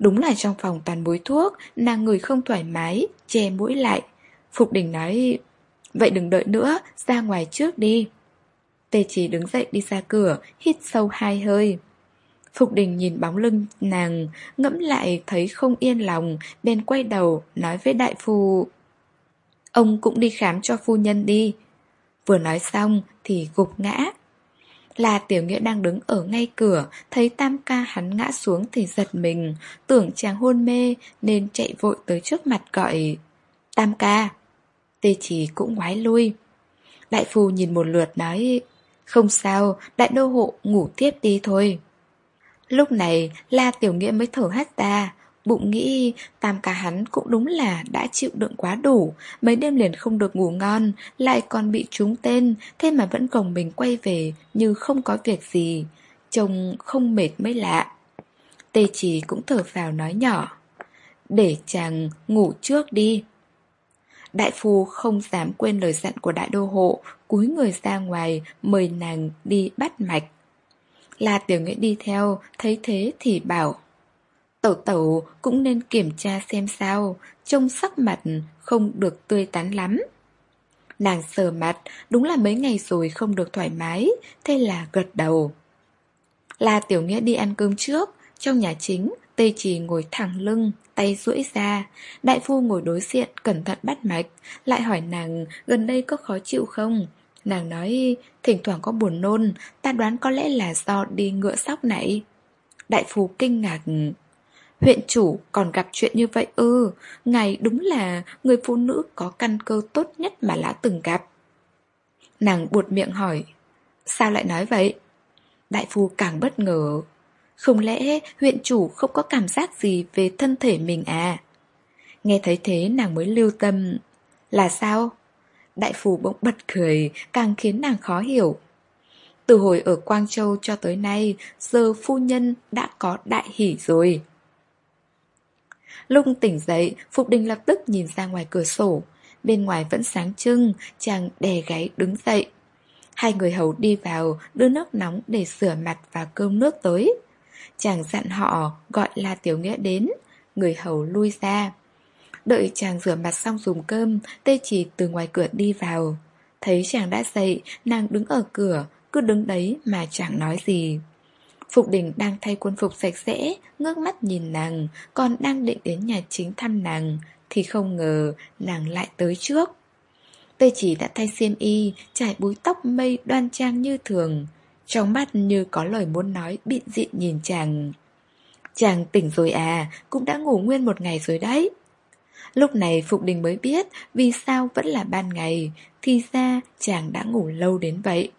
Đúng là trong phòng toàn bối thuốc, nàng người không thoải mái, che mũi lại. Phục đình nói, vậy đừng đợi nữa, ra ngoài trước đi. Tê chỉ đứng dậy đi ra cửa, hít sâu hai hơi. Phục đình nhìn bóng lưng nàng, ngẫm lại thấy không yên lòng, bên quay đầu, nói với đại phu. Ông cũng đi khám cho phu nhân đi. Vừa nói xong thì gục ngã. Là tiểu nghĩa đang đứng ở ngay cửa Thấy tam ca hắn ngã xuống thì giật mình Tưởng chàng hôn mê Nên chạy vội tới trước mặt gọi Tam ca. Tê chỉ cũng ngoái lui. Đại phu nhìn một lượt nói Không sao, đại đô hộ ngủ tiếp đi thôi. Lúc này La Tiểu Nghĩa mới thở hắt ra Bụng nghĩ tam ca hắn cũng đúng là đã chịu đựng quá đủ, Mấy đêm liền không được ngủ ngon, Lại còn bị trúng tên, Thế mà vẫn gồng mình quay về Như không có việc gì. Trông không mệt mới lạ. Tê chỉ cũng thở vào nói nhỏ, Để chàng ngủ trước đi. Đại phu không dám quên lời dặn của đại đô hộ, Cúi người ra ngoài Mời nàng đi bắt mạch. La tiểu nghĩa đi theo, Thấy thế thì bảo Tẩu tẩu cũng nên kiểm tra xem sao, Trông sắc mặt không được tươi tắn lắm. Nàng sờ mặt, Đúng là mấy ngày rồi không được thoải mái, Thế là gật đầu. La Tiểu Nghĩa đi ăn cơm trước, Trong nhà chính, Tê Trì ngồi thẳng lưng, Tay duỗi ra. Đại phu ngồi đối diện, Cẩn thận bắt mạch, Lại hỏi nàng, gần đây có khó chịu không? Nàng nói, Thỉnh thoảng có buồn nôn, Ta đoán có lẽ là do đi ngựa sóc nãy Đại phu kinh ngạc. Huyện chủ còn gặp chuyện như vậy ư Ngài đúng là người phụ nữ có căn cơ tốt nhất mà lã từng gặp Nàng buột miệng hỏi, Sao lại nói vậy? Đại phu càng bất ngờ Không lẽ huyện chủ không có cảm giác gì về thân thể mình à? Nghe thấy thế, nàng mới lưu tâm Là sao? Đại phu bỗng bật cười, Càng khiến nàng khó hiểu Từ hồi ở Quang Châu cho tới nay, Giờ phu nhân đã có đại hỷ rồi Lúc tỉnh dậy, Phục Đình lập tức nhìn ra ngoài cửa sổ. Bên ngoài vẫn sáng trưng, Chàng đè gáy đứng dậy. Hai người hầu đi vào, Đưa nước nóng để rửa mặt và cơm nước tới. Chàng dặn họ gọi La Tiểu Nghĩa đến. Người hầu lui ra. Đợi chàng rửa mặt xong dùng cơm, Tê chỉ từ ngoài cửa đi vào. Thấy chàng đã dậy, Nàng đứng ở cửa, Cứ đứng đấy mà chẳng nói gì. Phục đình đang thay quân phục sạch sẽ, Ngước mắt nhìn nàng, Còn đang định đến nhà chính thăm nàng, Thì không ngờ nàng lại tới trước. Tê chỉ đã thay xiêm y, Trải búi tóc mây đoan trang như thường, Trong mắt như có lời muốn nói Bịn dịn nhìn chàng. Chàng tỉnh rồi à Cũng đã ngủ nguyên một ngày rồi đấy. Lúc này Phục Đình mới biết Vì sao vẫn là ban ngày, Thì ra chàng đã ngủ lâu đến vậy.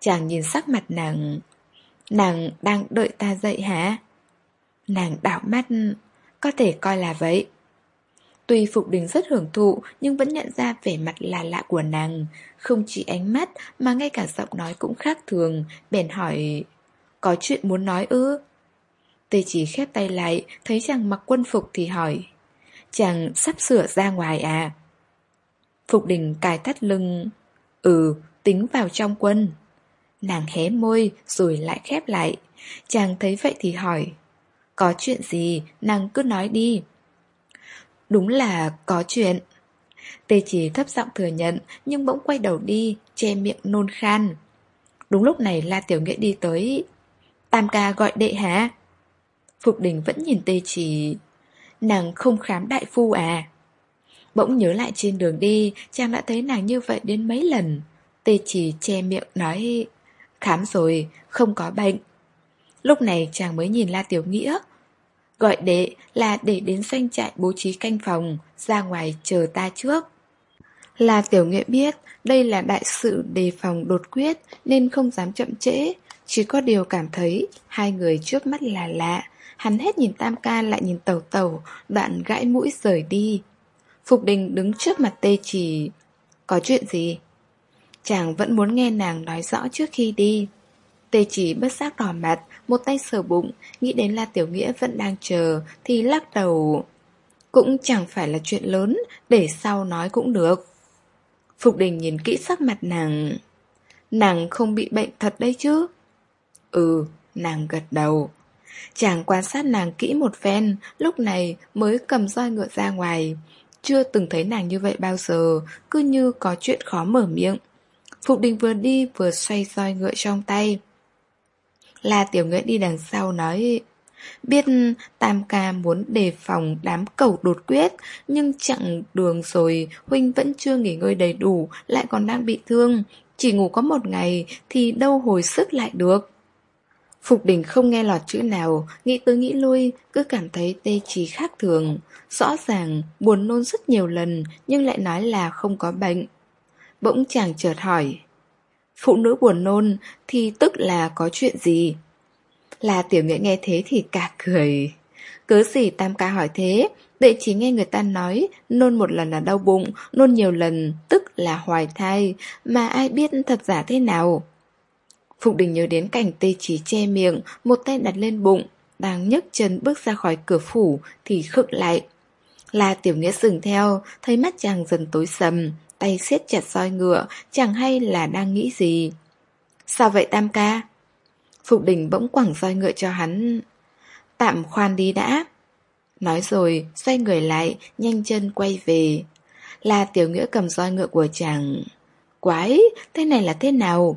Chàng nhìn sắc mặt nàng Nàng đang đợi ta dậy hả? Nàng đảo mắt Có thể coi là vậy Tuy Phục Đình rất hưởng thụ Nhưng vẫn nhận ra vẻ mặt là lạ của nàng Không chỉ ánh mắt Mà ngay cả giọng nói cũng khác thường Bèn hỏi Có chuyện muốn nói ư? Tê chỉ khép tay lại Thấy chàng mặc quân phục thì hỏi Chàng sắp sửa ra ngoài à? Phục đình cài thắt lưng Ừ, tính vào trong quân Nàng hé môi rồi lại khép lại. Chàng thấy vậy thì hỏi Có chuyện gì, nàng cứ nói đi. Đúng là có chuyện. Tê chỉ thấp giọng thừa nhận Nhưng bỗng quay đầu đi Che miệng nôn khan. Đúng lúc này La Tiểu Nghĩa đi tới. Tam ca gọi đệ hả? Phục đình vẫn nhìn tê chỉ Nàng không khám đại phu à? Bỗng nhớ lại trên đường đi Chàng đã thấy nàng như vậy đến mấy lần. Tê chỉ che miệng nói Khám rồi, không có bệnh. Lúc này chàng mới nhìn La Tiểu Nghĩa. Gọi đệ là để đến doanh trại bố trí canh phòng Ra ngoài chờ ta trước. La Tiểu Nghĩa biết đây là đại sự đề phòng đột quyết Nên không dám chậm trễ. Chỉ có điều cảm thấy hai người trước mắt là lạ. Hắn hết nhìn Tam Ca lại nhìn Tẩu Tẩu Đoạn gãi mũi rời đi. Phục Đình đứng trước mặt Tê Chỉ Có chuyện gì? Chàng vẫn muốn nghe nàng nói rõ trước khi đi. Tê Chỉ bất giác đỏ mặt Một tay sờ bụng Nghĩ đến là Tiểu Nghĩa vẫn đang chờ Thì lắc đầu. Cũng chẳng phải là chuyện lớn Để sau nói cũng được. Phục Đình nhìn kỹ sắc mặt nàng. Nàng không bị bệnh thật đấy chứ? Ừ, nàng gật đầu. Chàng quan sát nàng kỹ một phen, lúc này mới cầm roi ngựa ra ngoài. Chưa từng thấy nàng như vậy bao giờ, cứ như có chuyện khó mở miệng. Phục đình vừa đi vừa xoay roi ngựa trong tay. La tiểu nghĩa đi đằng sau nói Biết Tam ca muốn đề phòng đám cầu đột quyết Nhưng chặng đường rồi Huynh vẫn chưa nghỉ ngơi đầy đủ Lại còn đang bị thương Chỉ ngủ có một ngày Thì đâu hồi sức lại được Phục đình không nghe lọt chữ nào, nghĩ tới nghĩ lui, cứ cảm thấy tê trí khác thường. Rõ ràng, buồn nôn rất nhiều lần, nhưng lại nói là không có bệnh. Bỗng chàng chợt hỏi, phụ nữ buồn nôn thì tức là có chuyện gì? Là tiểu nghĩa nghe thế thì cả cười. Cứ gì tam ca hỏi thế, đệ chỉ nghe người ta nói nôn một lần là đau bụng, nôn nhiều lần tức là hoài thai, mà ai biết thật giả thế nào. Phục đình nhớ đến cảnh tê chỉ che miệng, một tay đặt lên bụng, đang nhấc chân bước ra khỏi cửa phủ thì khựng lại. là tiểu nghĩa dừng theo, thấy mắt chàng dần tối sầm, tay siết chặt roi ngựa, chẳng hay là đang nghĩ gì. Sao vậy tam ca? Phục đình bỗng quẳng roi ngựa cho hắn. Tạm khoan đi đã. Nói rồi, xoay người lại, nhanh chân quay về. là tiểu nghĩa cầm roi ngựa của chàng. Quái, thế này là thế nào?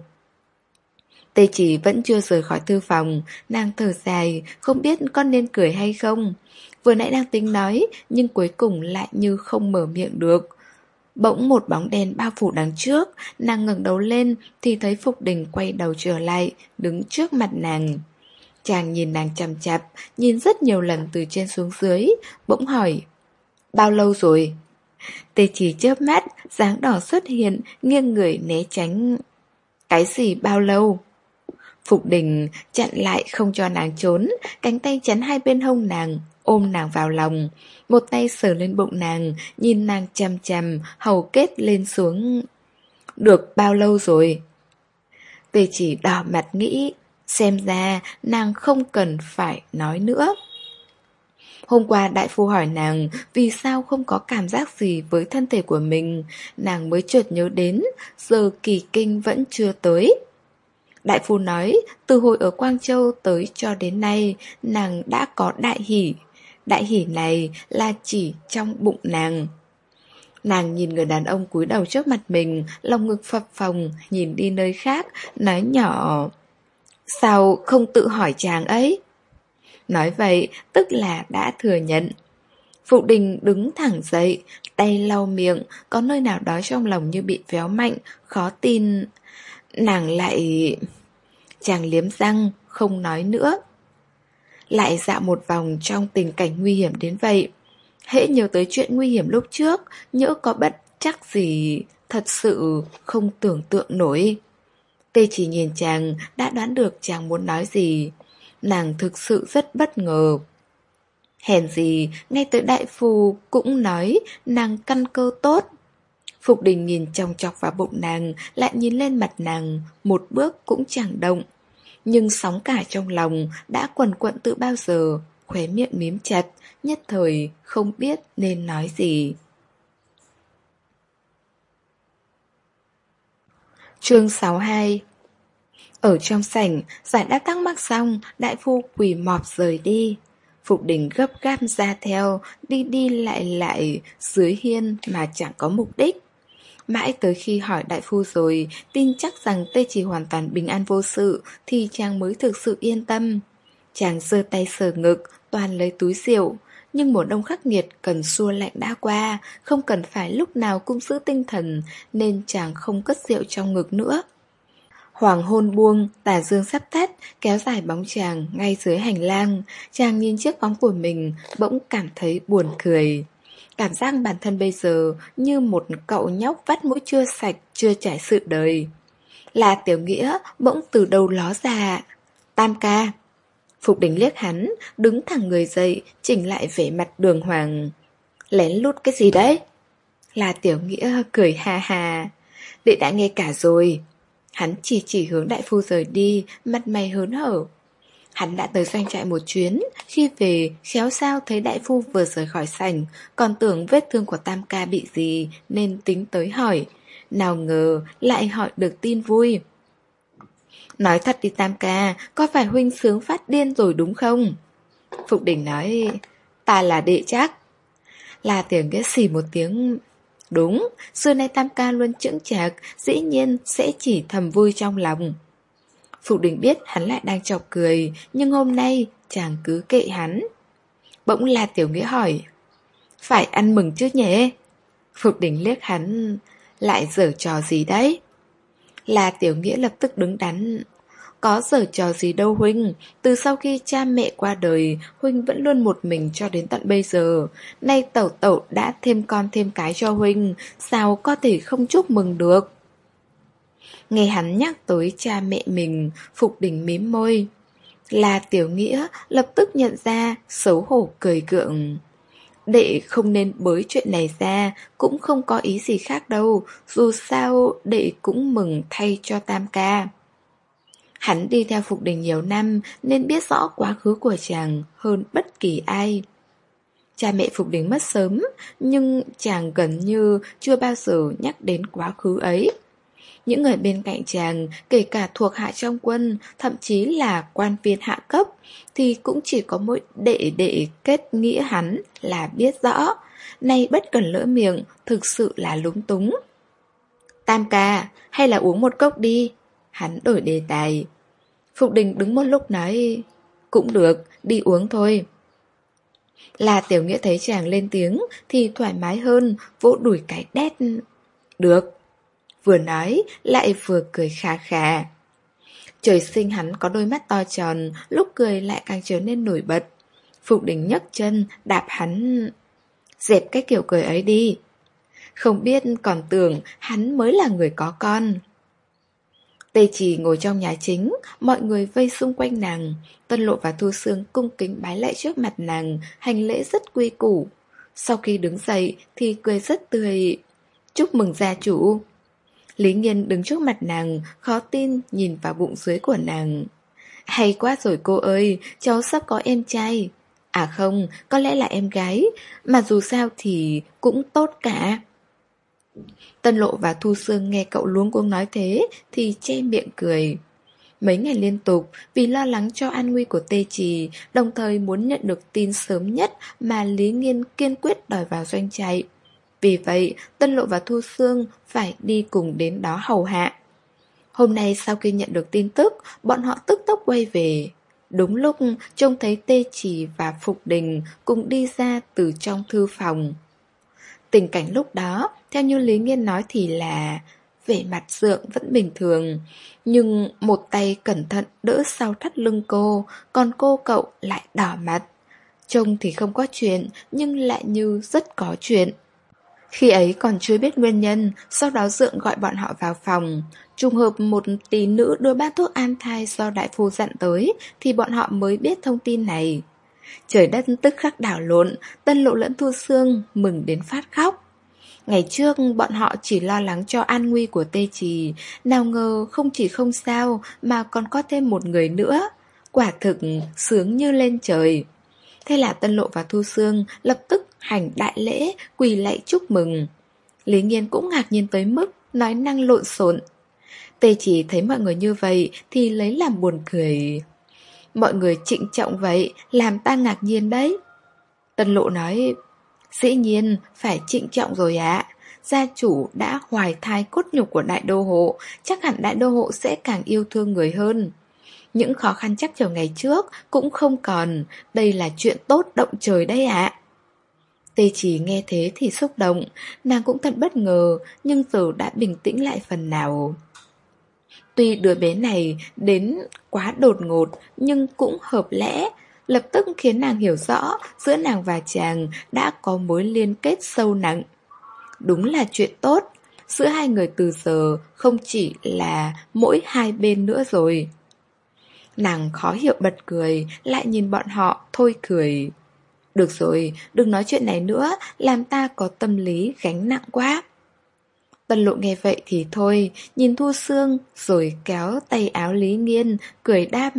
Tê chỉ vẫn chưa rời khỏi thư phòng, nàng thở dài, không biết con nên cười hay không. Vừa nãy đang tính nói, nhưng cuối cùng lại như không mở miệng được. Bỗng một bóng đen bao phủ đằng trước, nàng ngẩng đầu lên thì thấy Phục Đình quay đầu trở lại, đứng trước mặt nàng. Chàng nhìn nàng chằm chặp, nhìn rất nhiều lần từ trên xuống dưới, bỗng hỏi. Bao lâu rồi? Tê chỉ chớp mắt, dáng đỏ xuất hiện, nghiêng người né tránh. Cái gì bao lâu? Phục đình chặn lại không cho nàng trốn, cánh tay chắn hai bên hông nàng, ôm nàng vào lòng. Một tay sờ lên bụng nàng, nhìn nàng chằm chằm, hầu kết lên xuống. Được bao lâu rồi? Tê chỉ đỏ mặt nghĩ, xem ra nàng không cần phải nói nữa. Hôm qua đại phu hỏi nàng vì sao không có cảm giác gì với thân thể của mình, nàng mới chợt nhớ đến giờ kỳ kinh vẫn chưa tới. Đại phu nói, từ hồi ở Quang Châu tới cho đến nay, nàng đã có đại hỷ. Đại hỉ này là chỉ trong bụng nàng. Nàng nhìn người đàn ông cúi đầu trước mặt mình, lòng ngực phập phồng, nhìn đi nơi khác, nói nhỏ. Sao không tự hỏi chàng ấy? Nói vậy, tức là đã thừa nhận. Phụ đình đứng thẳng dậy, tay lau miệng, có nơi nào đó trong lòng như bị véo mạnh, khó tin. Nàng lại... Chàng liếm răng, không nói nữa. Lại dạo một vòng trong tình cảnh nguy hiểm đến vậy. Hễ nhớ tới chuyện nguy hiểm lúc trước, nhỡ có bất chắc gì, thật sự không tưởng tượng nổi. Tê chỉ nhìn chàng, đã đoán được chàng muốn nói gì. Nàng thực sự rất bất ngờ. Hèn gì, ngay tới đại phu cũng nói nàng căn cơ tốt. Phục đình nhìn trong chọc vào bụng nàng, lại nhìn lên mặt nàng, một bước cũng chẳng động. Nhưng sóng cả trong lòng đã quần quận từ bao giờ, khóe miệng mím chặt, nhất thời không biết nên nói gì. Chương 62 Ở trong sảnh, giải đáp thắc mắc xong, đại phu quỳ mọp rời đi. Phục đình gấp gáp ra theo, đi đi lại lại dưới hiên mà chẳng có mục đích. Mãi tới khi hỏi đại phu rồi, tin chắc rằng tê chỉ hoàn toàn bình an vô sự, thì chàng mới thực sự yên tâm. Chàng giơ tay sờ ngực, toàn lấy túi rượu. Nhưng mùa đông khắc nghiệt cần xua lạnh đã qua, không cần phải lúc nào cũng giữ tinh thần, nên chàng không cất rượu trong ngực nữa. Hoàng hôn buông, tà dương sắp tắt, kéo dài bóng chàng ngay dưới hành lang. Chàng nhìn chiếc bóng của mình, bỗng cảm thấy buồn cười. Cảm giác bản thân bây giờ như một cậu nhóc vắt mũi chưa sạch, chưa trải sự đời. Là tiểu nghĩa bỗng từ đầu ló ra. Tam ca. Phục đình liếc hắn, đứng thẳng người dậy, chỉnh lại vẻ mặt đường hoàng. Lén lút cái gì đấy? Là tiểu nghĩa cười ha ha. Đệ đã nghe cả rồi. Hắn chỉ chỉ hướng đại phu rời đi, mặt mày hớn hở. Hắn đã tới doanh trại một chuyến, khi về, khéo sao thấy đại phu vừa rời khỏi sảnh, còn tưởng vết thương của Tam ca bị gì nên tính tới hỏi. Nào ngờ lại hỏi được tin vui. Nói thật đi Tam ca, có phải huynh sướng phát điên rồi đúng không? Phục đỉnh nói, ta là đệ chắc. Là tiếng ghét xỉ một tiếng Đúng, xưa nay Tam ca luôn chững chạc, dĩ nhiên sẽ chỉ thầm vui trong lòng. Phục đình biết hắn lại đang chọc cười, nhưng hôm nay chàng cứ kệ hắn. Bỗng là tiểu nghĩa hỏi, phải ăn mừng chứ nhỉ? Phục đình liếc hắn, lại giở trò gì đấy? Là tiểu nghĩa lập tức đứng đắn, có giở trò gì đâu Huynh Từ sau khi cha mẹ qua đời Huynh vẫn luôn một mình cho đến tận bây giờ Nay tẩu tẩu đã thêm con thêm cái cho Huynh Sao có thể không chúc mừng được Nghe hắn nhắc tới cha mẹ mình Phục đỉnh mím môi Là tiểu nghĩa lập tức nhận ra Xấu hổ cười gượng Đệ không nên bới chuyện này ra Cũng không có ý gì khác đâu Dù sao đệ cũng mừng thay cho tam ca Hắn đi theo Phục Đình nhiều năm nên biết rõ quá khứ của chàng hơn bất kỳ ai. Cha mẹ Phục Đình mất sớm, nhưng chàng gần như chưa bao giờ nhắc đến quá khứ ấy. Những người bên cạnh chàng, kể cả thuộc hạ trong quân, thậm chí là quan viên hạ cấp, thì cũng chỉ có mỗi đệ đệ kết nghĩa hắn là biết rõ. Nay bất cần lỡ miệng, thực sự là lúng túng. Tam ca, hay là uống một cốc đi, Hắn đổi đề tài. Phục đình đứng một lúc nói, cũng được, đi uống thôi. Là tiểu nghĩa thấy chàng lên tiếng thì thoải mái hơn, vỗ đuổi cái đét. Được. Vừa nói, lại vừa cười khà khà. Trời sinh hắn có đôi mắt to tròn, lúc cười lại càng trở nên nổi bật. Phục đình nhấc chân, đạp hắn... Dẹp cái kiểu cười ấy đi. Không biết còn tưởng hắn mới là người có con. Tê chỉ ngồi trong nhà chính, mọi người vây xung quanh nàng. Tân lộ và Thu Sương cung kính bái lại trước mặt nàng, hành lễ rất quy củ. Sau khi đứng dậy thì cười rất tươi. Chúc mừng gia chủ. Lý Nghiên đứng trước mặt nàng, khó tin nhìn vào bụng dưới của nàng. Hay quá rồi cô ơi, cháu sắp có em trai. À không, có lẽ là em gái, mà dù sao thì cũng tốt cả. Tân Lộ và Thu Sương nghe cậu luống cuống nói thế thì che miệng cười. Mấy ngày liên tục, vì lo lắng cho an nguy của Tê Trì, đồng thời muốn nhận được tin sớm nhất mà Lý Nghiên kiên quyết đòi vào doanh trại. Vì vậy, Tân Lộ và Thu Sương phải đi cùng đến đó hầu hạ. Hôm nay sau khi nhận được tin tức, bọn họ tức tốc quay về. Đúng lúc trông thấy Tê Chỉ và Phục Đình cùng đi ra từ trong thư phòng. Tình cảnh lúc đó, theo như Lý Nghiên nói thì là vẻ mặt dượng vẫn bình thường, nhưng một tay cẩn thận đỡ sau thắt lưng cô, còn cô cậu lại đỏ mặt. Trông thì không có chuyện, nhưng lại như rất có chuyện. Khi ấy còn chưa biết nguyên nhân, sau đó Dượng gọi bọn họ vào phòng. Trùng hợp một tí nữ đưa bát thuốc an thai do đại phu dặn tới, thì bọn họ mới biết thông tin này. Trời đất tức khắc đảo lộn, tân lộ lẫn thu xương, mừng đến phát khóc. Ngày trước bọn họ chỉ lo lắng cho an nguy của tê trì, nào ngờ không chỉ không sao mà còn có thêm một người nữa. Quả thực sướng như lên trời. Thế là Tân Lộ và Thu Sương lập tức hành đại lễ, quỳ lạy chúc mừng. Lý Nghiên cũng ngạc nhiên tới mức nói năng lộn xộn. Tê chỉ thấy mọi người như vậy thì lấy làm buồn cười. Mọi người trịnh trọng vậy, làm ta ngạc nhiên đấy. Tân Lộ nói, dĩ nhiên phải trịnh trọng rồi ạ. Gia chủ đã hoài thai cốt nhục của đại đô hộ, chắc hẳn đại đô hộ sẽ càng yêu thương người hơn. Những khó khăn chắc trở ngày trước cũng không còn, đây là chuyện tốt động trời đấy ạ. Tê chỉ nghe thế thì xúc động, nàng cũng thật bất ngờ, nhưng giờ đã bình tĩnh lại phần nào. Tuy đứa bé này đến quá đột ngột, nhưng cũng hợp lẽ, lập tức khiến nàng hiểu rõ giữa nàng và chàng đã có mối liên kết sâu nặng. Đúng là chuyện tốt, giữa hai người từ giờ không chỉ là mỗi hai bên nữa rồi. Nàng khó hiểu bật cười, lại nhìn bọn họ thôi cười. Được rồi, đừng nói chuyện này nữa, làm ta có tâm lý gánh nặng quá. Tân lộ nghe vậy thì thôi, nhìn Thu Sương rồi kéo tay áo Lý Nghiên, cười đáp.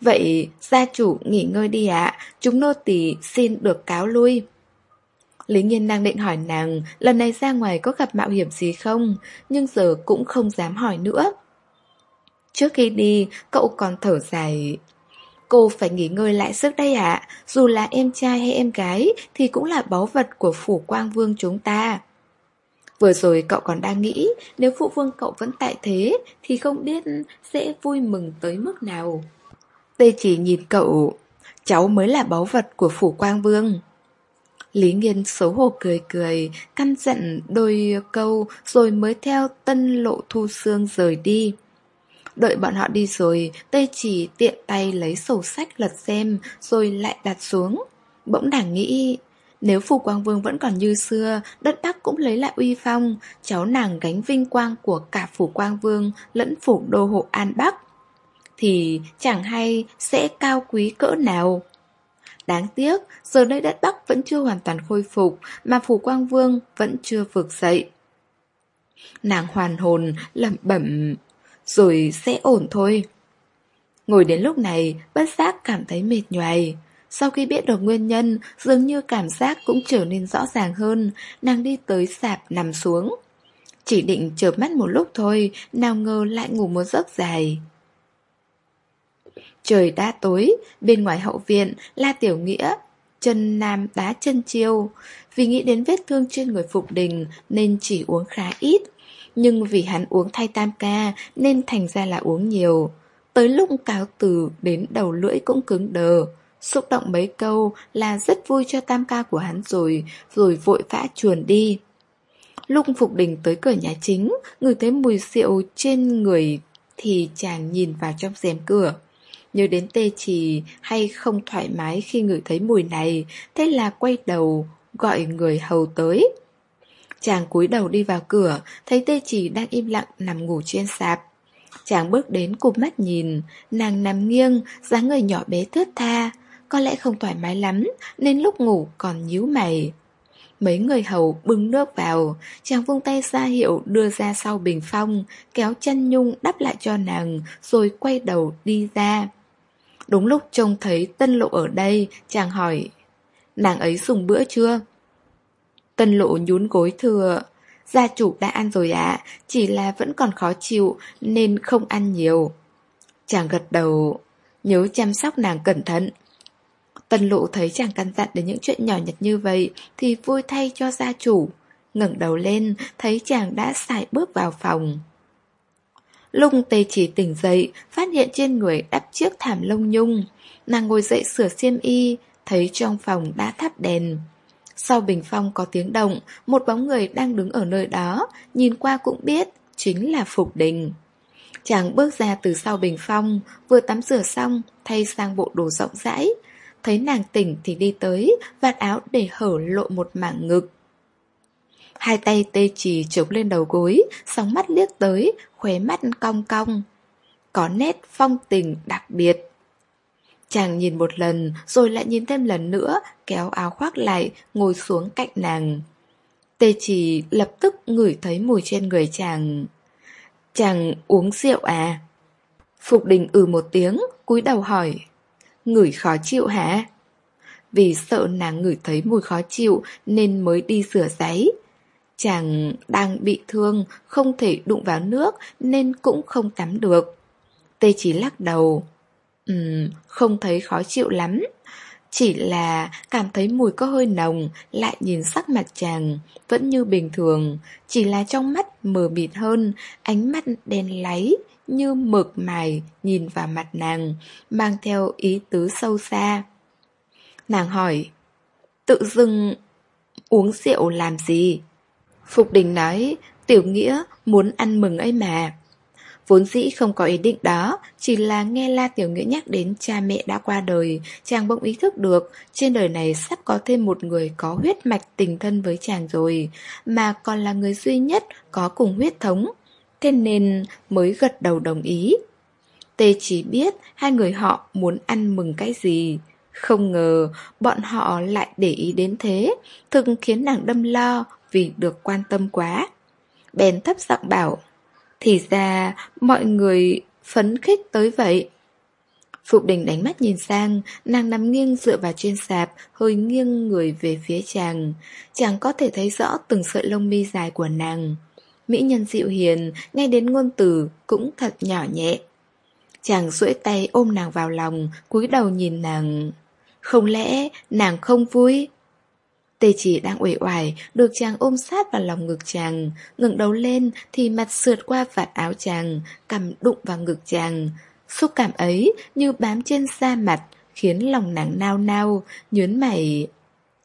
Vậy gia chủ nghỉ ngơi đi ạ, chúng nô tỳ xin được cáo lui. Lý Nghiên đang định hỏi nàng lần này ra ngoài có gặp mạo hiểm gì không, nhưng giờ cũng không dám hỏi nữa. Trước khi đi, cậu còn thở dài. Cô phải nghỉ ngơi lại sức đây ạ, dù là em trai hay em gái thì cũng là báu vật của phủ quang vương chúng ta. Vừa rồi cậu còn đang nghĩ nếu phụ vương cậu vẫn tại thế thì không biết sẽ vui mừng tới mức nào. Tê chỉ nhìn cậu, cháu mới là báu vật của phủ quang vương. Lý Nghiên xấu hổ cười cười, căn dặn đôi câu rồi mới theo tân lộ thu xương rời đi. Đợi bọn họ đi rồi, Tây chỉ tiện tay lấy sổ sách lật xem rồi lại đặt xuống. Bỗng đảng nghĩ, nếu Phủ Quang Vương vẫn còn như xưa, đất Bắc cũng lấy lại uy phong, cháu nàng gánh vinh quang của cả Phủ Quang Vương lẫn Phủ Đô Hộ An Bắc. Thì chẳng hay sẽ cao quý cỡ nào. Đáng tiếc, giờ đây đất Bắc vẫn chưa hoàn toàn khôi phục, mà Phủ Quang Vương vẫn chưa vực dậy. Nàng hoàn hồn, lẩm bẩm rồi sẽ ổn thôi. Ngồi đến lúc này, bất giác cảm thấy mệt nhoài. Sau khi biết được nguyên nhân, dường như cảm giác cũng trở nên rõ ràng hơn, nàng đi tới sạp nằm xuống. Chỉ định chợp mắt một lúc thôi, nào ngờ lại ngủ một giấc dài. Trời đã tối, bên ngoài hậu viện, La Tiểu Nghĩa, chân nam đá chân chiêu. Vì nghĩ đến vết thương trên người Phục Đình nên chỉ uống khá ít. Nhưng vì hắn uống thay tam ca, Nên thành ra là uống nhiều. Tới lúc cáo từ, đến đầu lưỡi cũng cứng đờ. Xúc động mấy câu là rất vui cho tam ca của hắn rồi Rồi vội vã chuồn đi. Lúc Phục Đình tới cửa nhà chính Người thấy mùi rượu trên người Thì chàng nhìn vào trong rèm cửa. Nhớ đến tê trì, hay không thoải mái khi ngửi thấy mùi này, Thế là quay đầu, gọi người hầu tới. Chàng cúi đầu đi vào cửa, thấy tê chỉ đang im lặng nằm ngủ trên sạp. Chàng bước đến cụp mắt nhìn, nàng nằm nghiêng, dáng người nhỏ bé thướt tha, có lẽ không thoải mái lắm nên lúc ngủ còn nhíu mày. Mấy người hầu bưng nước vào, chàng vung tay ra hiệu đưa ra sau bình phong, kéo chân nhung đắp lại cho nàng, rồi quay đầu đi ra. Đúng lúc trông thấy tân lộ ở đây, chàng hỏi, nàng ấy dùng bữa chưa? Tân lộ nhún gối thừa, gia chủ đã ăn rồi ạ, chỉ là vẫn còn khó chịu nên không ăn nhiều. Chàng gật đầu, nhớ chăm sóc nàng cẩn thận. Tân lộ thấy chàng căn dặn đến những chuyện nhỏ nhặt như vậy thì vui thay cho gia chủ. ngẩng đầu lên, thấy chàng đã xài bước vào phòng. Lung tê chỉ tỉnh dậy, phát hiện trên người đắp chiếc thảm lông nhung. Nàng ngồi dậy sửa xiêm y, thấy trong phòng đã thắp đèn. Sau bình phong có tiếng động, một bóng người đang đứng ở nơi đó, nhìn qua cũng biết, chính là Phục Đình. Chàng bước ra từ sau bình phong, vừa tắm rửa xong, thay sang bộ đồ rộng rãi. Thấy nàng tỉnh thì đi tới, vạt áo để hở lộ một mảng ngực. Hai tay tê chỉ chống lên đầu gối, sóng mắt liếc tới, khóe mắt cong cong. Có nét phong tình đặc biệt. Chàng nhìn một lần, rồi lại nhìn thêm lần nữa, kéo áo khoác lại, ngồi xuống cạnh nàng. Tê chỉ lập tức ngửi thấy mùi trên người chàng. Chàng uống rượu à? Phục đình ừ một tiếng, cúi đầu hỏi. Ngửi khó chịu hả? Vì sợ nàng ngửi thấy mùi khó chịu nên mới đi rửa giấy. Chàng đang bị thương, không thể đụng vào nước nên cũng không tắm được. Tê chỉ lắc đầu. Ừm, không thấy khó chịu lắm. Chỉ là cảm thấy mùi có hơi nồng, lại nhìn sắc mặt chàng, vẫn như bình thường. Chỉ là trong mắt mờ mịt hơn, ánh mắt đen láy, như mực mài nhìn vào mặt nàng, mang theo ý tứ sâu xa. Nàng hỏi, tự dưng uống rượu làm gì? Phục đình nói, tiểu nghĩa muốn ăn mừng ấy mà. Vốn dĩ không có ý định đó, chỉ là nghe La Tiểu Nghĩa nhắc đến cha mẹ đã qua đời, chàng bỗng ý thức được, trên đời này sắp có thêm một người có huyết mạch tình thân với chàng rồi, mà còn là người duy nhất có cùng huyết thống. Thế nên mới gật đầu đồng ý. Tê chỉ biết hai người họ muốn ăn mừng cái gì. Không ngờ bọn họ lại để ý đến thế, thực khiến nàng đâm lo vì được quan tâm quá. Bèn thấp giọng bảo, thì ra mọi người phấn khích tới vậy. Phục đình đánh mắt nhìn sang, nàng nằm nghiêng dựa vào trên sạp, hơi nghiêng người về phía chàng. Chàng có thể thấy rõ từng sợi lông mi dài của nàng. Mỹ nhân dịu hiền, nghe đến ngôn từ cũng thật nhỏ nhẹ. Chàng duỗi tay ôm nàng vào lòng, cúi đầu nhìn nàng. Không lẽ nàng không vui? Tê chỉ đang uể oải, được chàng ôm sát vào lòng ngực chàng, ngẩng đầu lên thì mặt sượt qua vạt áo chàng, cầm đụng vào ngực chàng. Xúc cảm ấy như bám trên da mặt, khiến lòng nàng nao nao, nhớn mày.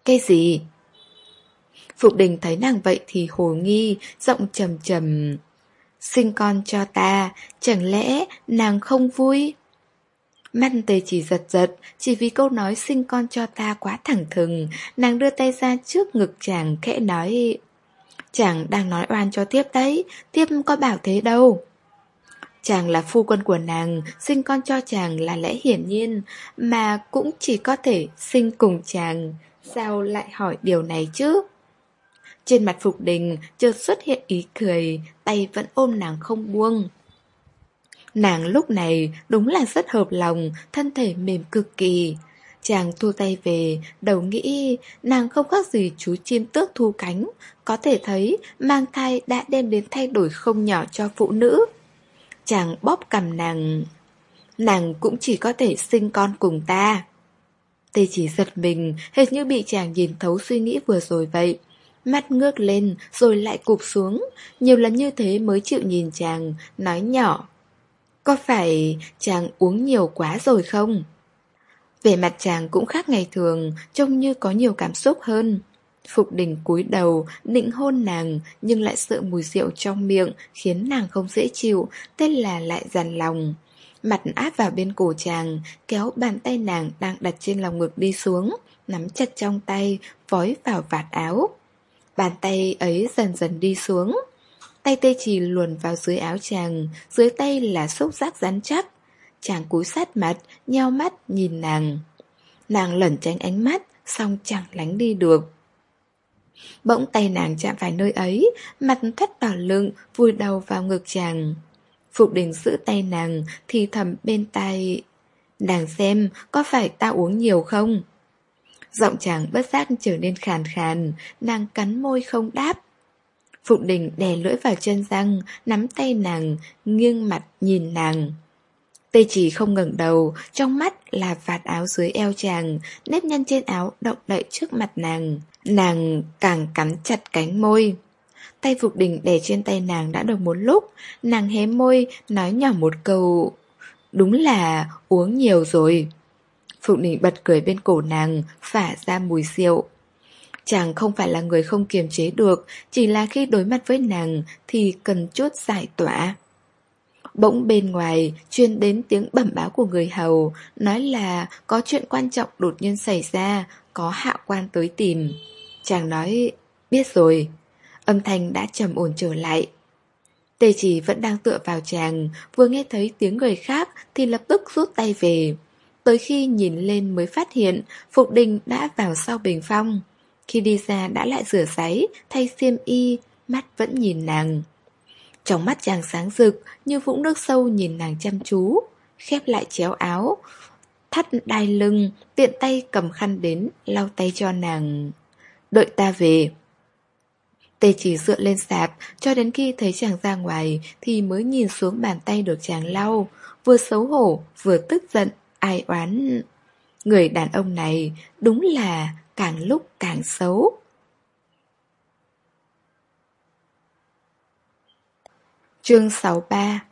Cái gì? Phục đình thấy nàng vậy thì hồ nghi, giọng trầm trầm. Sinh con cho ta, chẳng lẽ nàng không vui? Mắt tề chỉ giật giật, chỉ vì câu nói sinh con cho ta quá thẳng thừng, nàng đưa tay ra trước ngực chàng khẽ nói Chàng đang nói oan cho tiếp đấy, tiếp có bảo thế đâu. Chàng là phu quân của nàng, sinh con cho chàng là lẽ hiển nhiên, mà cũng chỉ có thể sinh cùng chàng. Sao lại hỏi điều này chứ? Trên mặt Phục Đình chợt xuất hiện ý cười, tay vẫn ôm nàng không buông. Nàng lúc này đúng là rất hợp lòng, thân thể mềm cực kỳ. Chàng thu tay về, đầu nghĩ nàng không khác gì chú chim tước thu cánh. Có thể thấy mang thai đã đem đến thay đổi không nhỏ cho phụ nữ. Chàng bóp cầm nàng. Nàng cũng chỉ có thể sinh con cùng ta. Tê chỉ giật mình, hệt như bị chàng nhìn thấu suy nghĩ vừa rồi vậy. Mắt ngước lên rồi lại cụp xuống Nhiều lần như thế mới chịu nhìn chàng Nói nhỏ có phải chàng uống nhiều quá rồi không? Về mặt chàng cũng khác ngày thường, trông như có nhiều cảm xúc hơn. Phục đình cúi đầu, định hôn nàng, nhưng lại sợ mùi rượu trong miệng, khiến nàng không dễ chịu, tên là lại dằn lòng. Mặt áp vào bên cổ chàng, kéo bàn tay nàng đang đặt trên lòng ngực đi xuống, nắm chặt trong tay, vói vào vạt áo. Bàn tay ấy dần dần đi xuống. Tay tê trì luồn vào dưới áo chàng, Dưới tay là xúc giác rắn chắc. Chàng cúi sát mặt, Nheo mắt nhìn nàng. Nàng lẩn tránh ánh mắt Xong chẳng lánh đi được. Bỗng tay nàng chạm phải nơi ấy, Mặt thắt đỏ lưng Vùi đầu vào ngực chàng. Phục đình giữ tay nàng, Thì thầm bên tai, Nàng xem, có phải ta uống nhiều không? Giọng chàng bất giác trở nên khàn khàn, Nàng cắn môi không đáp. Phục đình đè lưỡi vào chân răng, Nắm tay nàng, Nghiêng mặt nhìn nàng. Tê chỉ không ngẩng đầu, Trong mắt là vạt áo dưới eo chàng, Nếp nhăn trên áo động đậy trước mặt nàng. Nàng càng cắn chặt cánh môi. Tay Phục Đình đè trên tay nàng đã được một lúc, Nàng hé môi, Nói nhỏ một câu, Đúng là uống nhiều rồi. Phục Đình bật cười bên cổ nàng, Phả ra mùi rượu. Chàng không phải là người không kiềm chế được, Chỉ là khi đối mặt với nàng Thì cần chút giải tỏa. Bỗng bên ngoài chuyên đến tiếng bẩm báo của người hầu, Nói là có chuyện quan trọng đột nhiên xảy ra, Có hạ quan tới tìm. Chàng nói, biết rồi. Âm thanh đã trầm ổn trở lại. Tê chỉ vẫn đang tựa vào chàng, Vừa nghe thấy tiếng người khác Thì lập tức rút tay về. Tới khi nhìn lên mới phát hiện, Phục đình đã vào sau bình phong. Khi đi ra đã lại rửa giấy, Thay xiêm y, Mắt vẫn nhìn nàng. Trong mắt chàng sáng rực, Như vũng nước sâu nhìn nàng chăm chú, Khép lại chéo áo, Thắt đai lưng, Tiện tay cầm khăn đến, Lau tay cho nàng. Đợi ta về. Tê chỉ dựa lên sạp, Cho đến khi thấy chàng ra ngoài Thì mới nhìn xuống bàn tay được chàng lau, Vừa xấu hổ, vừa tức giận, Ai oán. Người đàn ông này đúng là càng lúc càng xấu Chương 63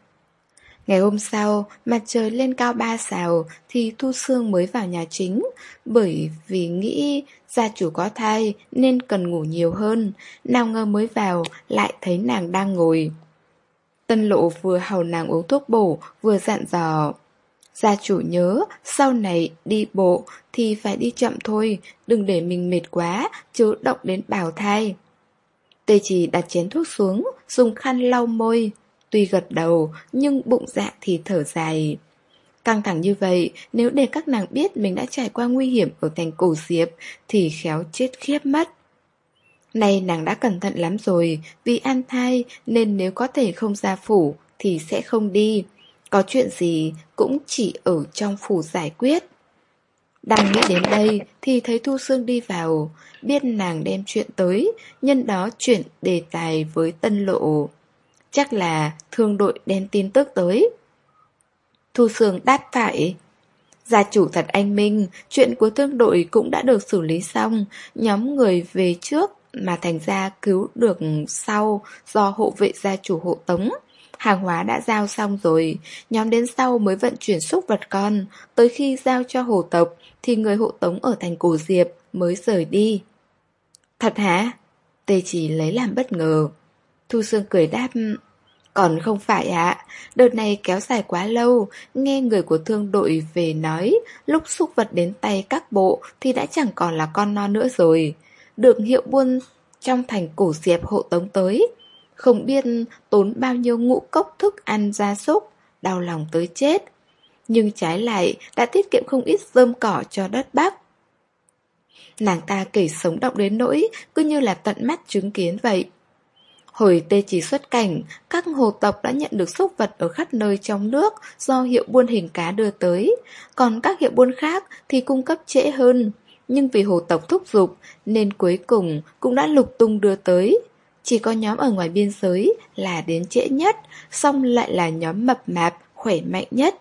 Ngày hôm sau, mặt trời lên cao ba xào thì Thu Sương mới vào nhà chính, bởi vì nghĩ gia chủ có thai nên cần ngủ nhiều hơn, nào ngờ mới vào lại thấy nàng đang ngồi. Tân lộ vừa hầu nàng uống thuốc bổ vừa dặn dò. Gia chủ nhớ, sau này đi bộ thì phải đi chậm thôi, đừng để mình mệt quá, chứ động đến bào thai. Tê chỉ đặt chén thuốc xuống, dùng khăn lau môi. Tuy gật đầu, nhưng bụng dạ thì thở dài. Căng thẳng như vậy, nếu để các nàng biết mình đã trải qua nguy hiểm ở thành cổ diệp, thì khéo chết khiếp mất. Nay nàng đã cẩn thận lắm rồi, vì an thai nên nếu có thể không ra phủ thì sẽ không đi. Có chuyện gì cũng chỉ ở trong phủ giải quyết. Đang nghĩ đến đây thì thấy Thu Sương đi vào, biết nàng đem chuyện tới, nhân đó chuyển đề tài với tân lộ. Chắc là thương đội đem tin tức tới. Thu Sương đáp phải. Gia chủ thật anh minh, chuyện của thương đội cũng đã được xử lý xong, nhóm người về trước mà thành ra cứu được sau do hộ vệ gia chủ hộ tống. Hàng hóa đã giao xong rồi, nhóm đến sau mới vận chuyển xúc vật con, tới khi giao cho hồ tộc thì người hộ tống ở thành cổ diệp mới rời đi. Thật hả? Tê chỉ lấy làm bất ngờ. Thu Sương cười đáp Còn không phải ạ Đợt này kéo dài quá lâu Nghe người của thương đội về nói Lúc xúc vật đến tay các bộ Thì đã chẳng còn là con non nữa rồi Được hiệu buôn trong thành cổ diệp hộ tống tới không biết tốn bao nhiêu ngũ cốc thức ăn gia súc Đau lòng tới chết Nhưng trái lại đã tiết kiệm không ít rơm cỏ cho đất Bắc Nàng ta kể sống động đến nỗi Cứ như là tận mắt chứng kiến vậy Hồi tê chỉ xuất cảnh, các hồ tộc đã nhận được súc vật ở khắp nơi trong nước do hiệu buôn hình cá đưa tới, còn các hiệu buôn khác thì cung cấp trễ hơn. Nhưng vì hồ tộc thúc giục nên cuối cùng cũng đã lục tung đưa tới. Chỉ có nhóm ở ngoài biên giới là đến trễ nhất, xong lại là nhóm mập mạp, khỏe mạnh nhất.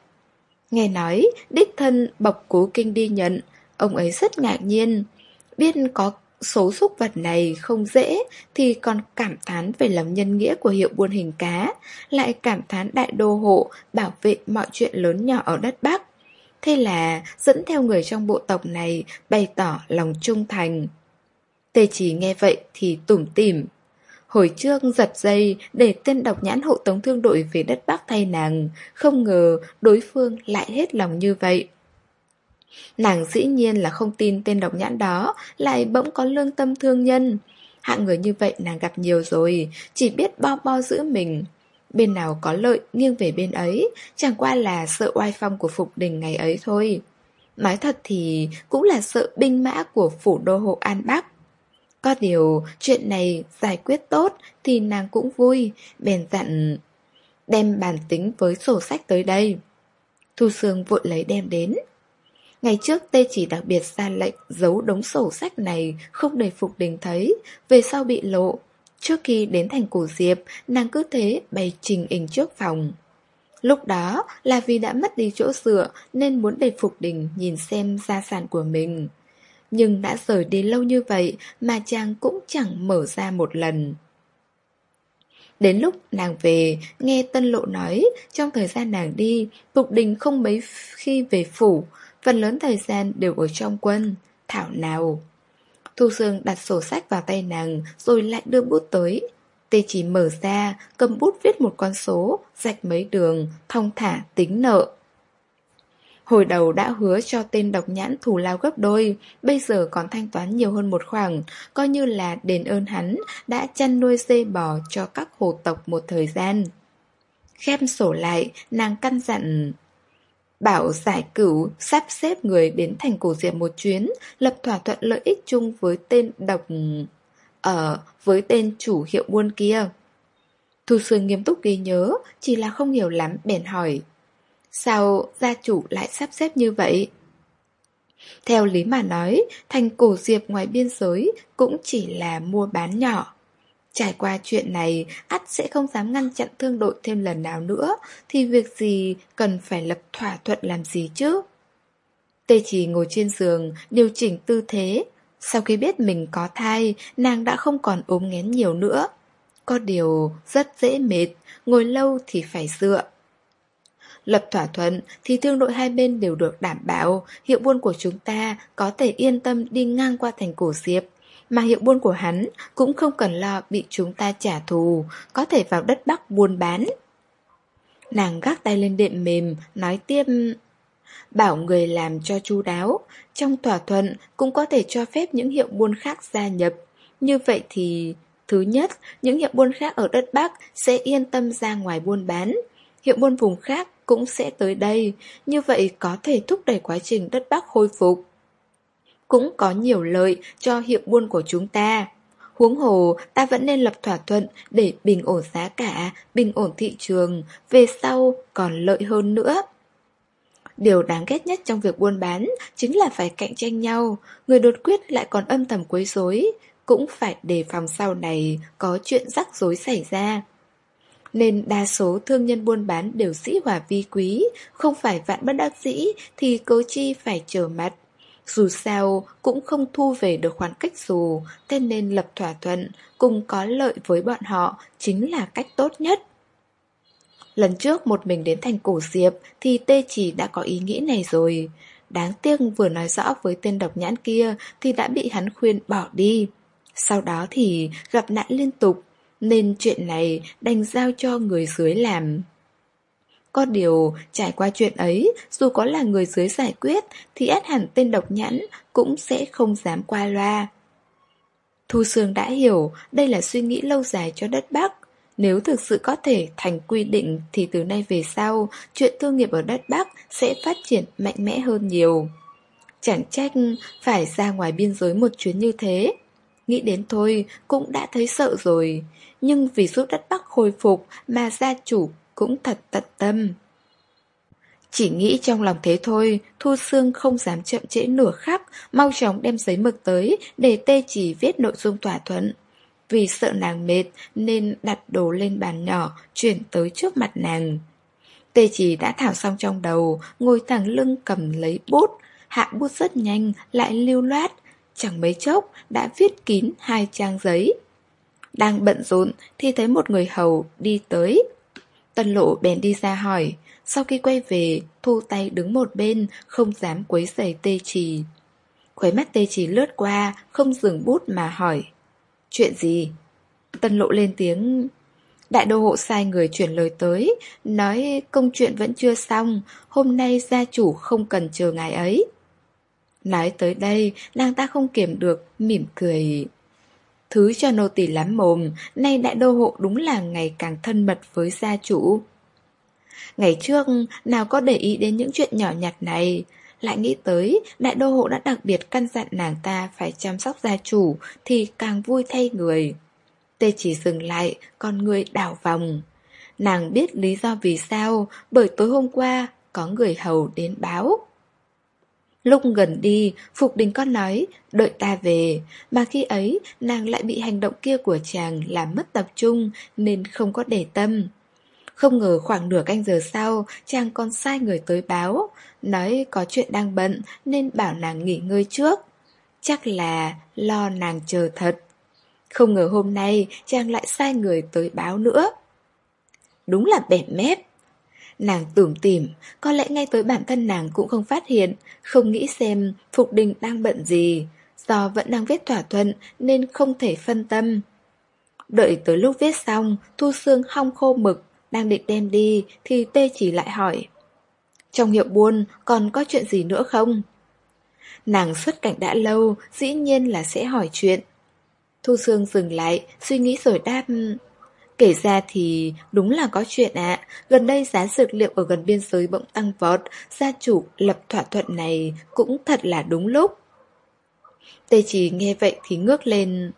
Nghe nói, đích thân bọc cố kinh đi nhận, ông ấy rất ngạc nhiên. Biết có số xúc vật này không dễ thì còn cảm thán về lòng nhân nghĩa của hiệu buôn hình cá, lại cảm thán đại đô hộ bảo vệ mọi chuyện lớn nhỏ ở đất Bắc. Thế là dẫn theo người trong bộ tộc này bày tỏ lòng trung thành. Tê chỉ nghe vậy thì tủm tỉm. Hồi trước giật dây để tên độc nhãn hộ tống thương đội về đất Bắc thay nàng, không ngờ đối phương lại hết lòng như vậy. Nàng dĩ nhiên là không tin tên độc nhãn đó lại bỗng có lương tâm thương nhân. Hạng người như vậy nàng gặp nhiều rồi Chỉ biết bo bo giữ mình Bên nào có lợi nghiêng về bên ấy Chẳng qua là sợ oai phong của Phục Đình ngày ấy thôi Nói thật thì cũng là sợ binh mã của phủ đô hộ An Bắc có điều chuyện này giải quyết tốt thì nàng cũng vui Bèn dặn đem bàn tính với sổ sách tới đây Thu Sương vội lấy đem đến Ngày trước Tê chỉ đặc biệt ra lệnh giấu đống sổ sách này không để Phục Đình thấy, về sau bị lộ. Trước khi đến thành cổ diệp, nàng cứ thế bày trình hình trước phòng. Lúc đó là vì đã mất đi chỗ dựa nên muốn để Phục Đình nhìn xem gia sản của mình. Nhưng đã rời đi lâu như vậy mà chàng cũng chẳng mở ra một lần. Đến lúc nàng về, nghe Tân Lộ nói, trong thời gian nàng đi, Phục Đình không mấy khi về phủ, phần lớn thời gian đều ở trong quân. Thảo nào! Thu Sương đặt sổ sách vào tay nàng, rồi lại đưa bút tới. Tê chỉ mở ra, cầm bút viết một con số, rạch mấy đường, thong thả tính nợ. Hồi đầu đã hứa cho tên độc nhãn thù lao gấp đôi, bây giờ còn thanh toán nhiều hơn một khoảng, coi như là đền ơn hắn đã chăn nuôi dê bò cho các hồ tộc một thời gian. Khép sổ lại, nàng căn dặn Bảo giải cửu sắp xếp người đến thành cổ diệp một chuyến, lập thỏa thuận lợi ích chung với tên độc... Ở với tên chủ hiệu buôn kia. Thu Sương nghiêm túc ghi nhớ, chỉ là không hiểu lắm bèn hỏi. Sao gia chủ lại sắp xếp như vậy? Theo lý mà nói, thành cổ diệp ngoài biên giới cũng chỉ là mua bán nhỏ. Trải qua chuyện này, ắt sẽ không dám ngăn chặn thương đội thêm lần nào nữa, thì việc gì cần phải lập thỏa thuận làm gì chứ? Tê chỉ ngồi trên giường, điều chỉnh tư thế. Sau khi biết mình có thai, nàng đã không còn ốm nghén nhiều nữa. Có điều rất dễ mệt, ngồi lâu thì phải dựa. Lập thỏa thuận thì thương đội hai bên đều được đảm bảo, hiệu buôn của chúng ta có thể yên tâm đi ngang qua thành cổ diệp, mà hiệu buôn của hắn cũng không cần lo bị chúng ta trả thù, có thể vào đất Bắc buôn bán. Nàng gác tay lên đệm mềm, nói tiếp... Bảo người làm cho chu đáo, trong thỏa thuận cũng có thể cho phép những hiệu buôn khác gia nhập. Như vậy thì, thứ nhất, những hiệu buôn khác ở đất Bắc sẽ yên tâm ra ngoài buôn bán. Hiệu buôn vùng khác cũng sẽ tới đây, như vậy có thể thúc đẩy quá trình đất Bắc khôi phục cũng có nhiều lợi cho hiệp buôn của chúng ta. Huống hồ, ta vẫn nên lập thỏa thuận để bình ổn giá cả, bình ổn thị trường, về sau còn lợi hơn nữa. Điều đáng ghét nhất trong việc buôn bán chính là phải cạnh tranh nhau, người đột quyết lại còn âm thầm quấy rối, cũng phải đề phòng sau này có chuyện rắc rối xảy ra. Nên đa số thương nhân buôn bán đều sĩ hòa vi quý, không phải vạn bất đắc dĩ thì cố chi phải trở mặt dù sao cũng không thu về được khoản cách dù, thế nên lập thỏa thuận cùng có lợi với bọn họ chính là cách tốt nhất. Lần trước một mình đến thành cổ diệp thì tê chỉ đã có ý nghĩ này rồi. Đáng tiếc vừa nói rõ với tên độc nhãn kia thì đã bị hắn khuyên bỏ đi. Sau đó thì gặp nạn liên tục, nên chuyện này đành giao cho người dưới làm. Có điều, trải qua chuyện ấy, dù có là người dưới giải quyết, thì át hẳn tên độc nhãn cũng sẽ không dám qua loa. Thu Sương đã hiểu, đây là suy nghĩ lâu dài cho đất Bắc. Nếu thực sự có thể thành quy định thì từ nay về sau, chuyện thương nghiệp ở đất Bắc sẽ phát triển mạnh mẽ hơn nhiều. Chẳng trách phải ra ngoài biên giới một chuyến như thế. Nghĩ đến thôi cũng đã thấy sợ rồi. Nhưng vì giúp đất Bắc hồi phục mà gia chủ cũng thật tận tâm. Chỉ nghĩ trong lòng thế thôi, Thu Sương không dám chậm trễ nửa khắc, mau chóng đem giấy mực tới để tê chỉ viết nội dung thỏa thuận. Vì sợ nàng mệt nên đặt đồ lên bàn nhỏ, chuyển tới trước mặt nàng. Tê chỉ đã thảo xong trong đầu, ngồi thẳng lưng cầm lấy bút, hạ bút rất nhanh, lại lưu loát, chẳng mấy chốc đã viết kín hai trang giấy. Đang bận rộn thì thấy một người hầu đi tới, Tân lộ bèn đi ra hỏi Sau khi quay về Thu tay đứng một bên Không dám quấy giày tê trì Khuấy mắt tê trì lướt qua Không dừng bút mà hỏi Chuyện gì? Tân lộ lên tiếng Đại đô hộ sai người chuyển lời tới Nói công chuyện vẫn chưa xong Hôm nay gia chủ không cần chờ ngài ấy Nói tới đây Nàng ta không kiềm được Mỉm cười Thứ cho nô tỳ lắm mồm, nay đại đô hộ đúng là ngày càng thân mật với gia chủ. Ngày trước, nào có để ý đến những chuyện nhỏ nhặt này, lại nghĩ tới đại đô hộ đã đặc biệt căn dặn nàng ta phải chăm sóc gia chủ thì càng vui thay người. Tê chỉ dừng lại, con người đảo vòng. Nàng biết lý do vì sao, bởi tối hôm qua có người hầu đến báo. Lúc gần đi, Phục Đình con nói, đợi ta về, mà khi ấy nàng lại bị hành động kia của chàng làm mất tập trung nên không có để tâm. Không ngờ khoảng nửa canh giờ sau, chàng còn sai người tới báo, nói có chuyện đang bận nên bảo nàng nghỉ ngơi trước. Chắc là lo nàng chờ thật. Không ngờ hôm nay chàng lại sai người tới báo nữa. Đúng là bẹp mép. Nàng tưởng tìm, có lẽ ngay tới bản thân nàng cũng không phát hiện, không nghĩ xem Phục Đình đang bận gì. Do vẫn đang viết thỏa thuận nên không thể phân tâm. Đợi tới lúc viết xong, Thu Sương hong khô mực, đang định đem đi thì Tê chỉ lại hỏi. Trong hiệu buôn còn có chuyện gì nữa không? Nàng xuất cảnh đã lâu, dĩ nhiên là sẽ hỏi chuyện. Thu Sương dừng lại, suy nghĩ rồi đáp... Kể ra thì đúng là có chuyện ạ, gần đây giá dược liệu ở gần biên giới bỗng tăng vọt, gia chủ lập thỏa thuận này cũng thật là đúng lúc. Tê chỉ nghe vậy thì ngước lên,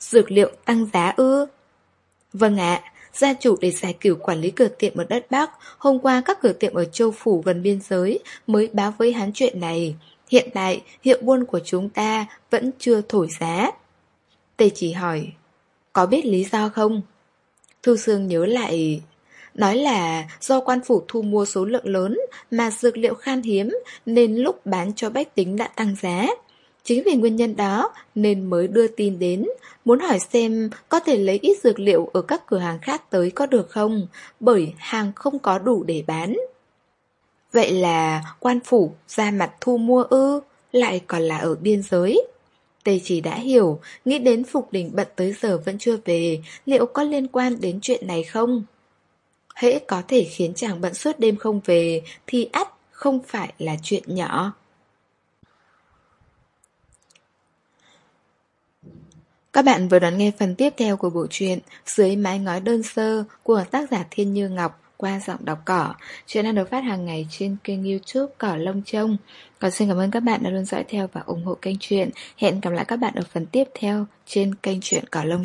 dược liệu tăng giá ư? Vâng ạ, gia chủ để giải cửu quản lý cửa tiệm ở đất Bắc, hôm qua các cửa tiệm ở châu phủ gần biên giới mới báo với hắn chuyện này. Hiện tại, hiệu buôn của chúng ta vẫn chưa thổi giá. Tê chỉ hỏi, có biết lý do không? Thu Sương nhớ lại Nói là do quan phủ thu mua số lượng lớn mà dược liệu khan hiếm nên lúc bán cho bách tính đã tăng giá. Chính vì nguyên nhân đó nên mới đưa tin đến, muốn hỏi xem có thể lấy ít dược liệu ở các cửa hàng khác tới có được không, bởi hàng không có đủ để bán. Vậy là quan phủ ra mặt thu mua ư, lại còn là ở biên giới. Tề chỉ đã hiểu, nghĩ đến Phục Đình bận tới giờ vẫn chưa về, liệu có liên quan đến chuyện này không? Hễ có thể khiến chàng bận suốt đêm không về, thì ắt không phải là chuyện nhỏ. Các bạn vừa đón nghe phần tiếp theo của bộ truyện Dưới mái ngói đơn sơ của tác giả Thiên Như Ngọc qua giọng đọc cỏ. Chuyện đang được phát hàng ngày trên kênh youtube Cỏ Lông Trông. Còn xin cảm ơn các bạn đã luôn dõi theo và ủng hộ kênh truyện. Hẹn gặp lại các bạn ở phần tiếp theo trên kênh truyện Cỏ Lông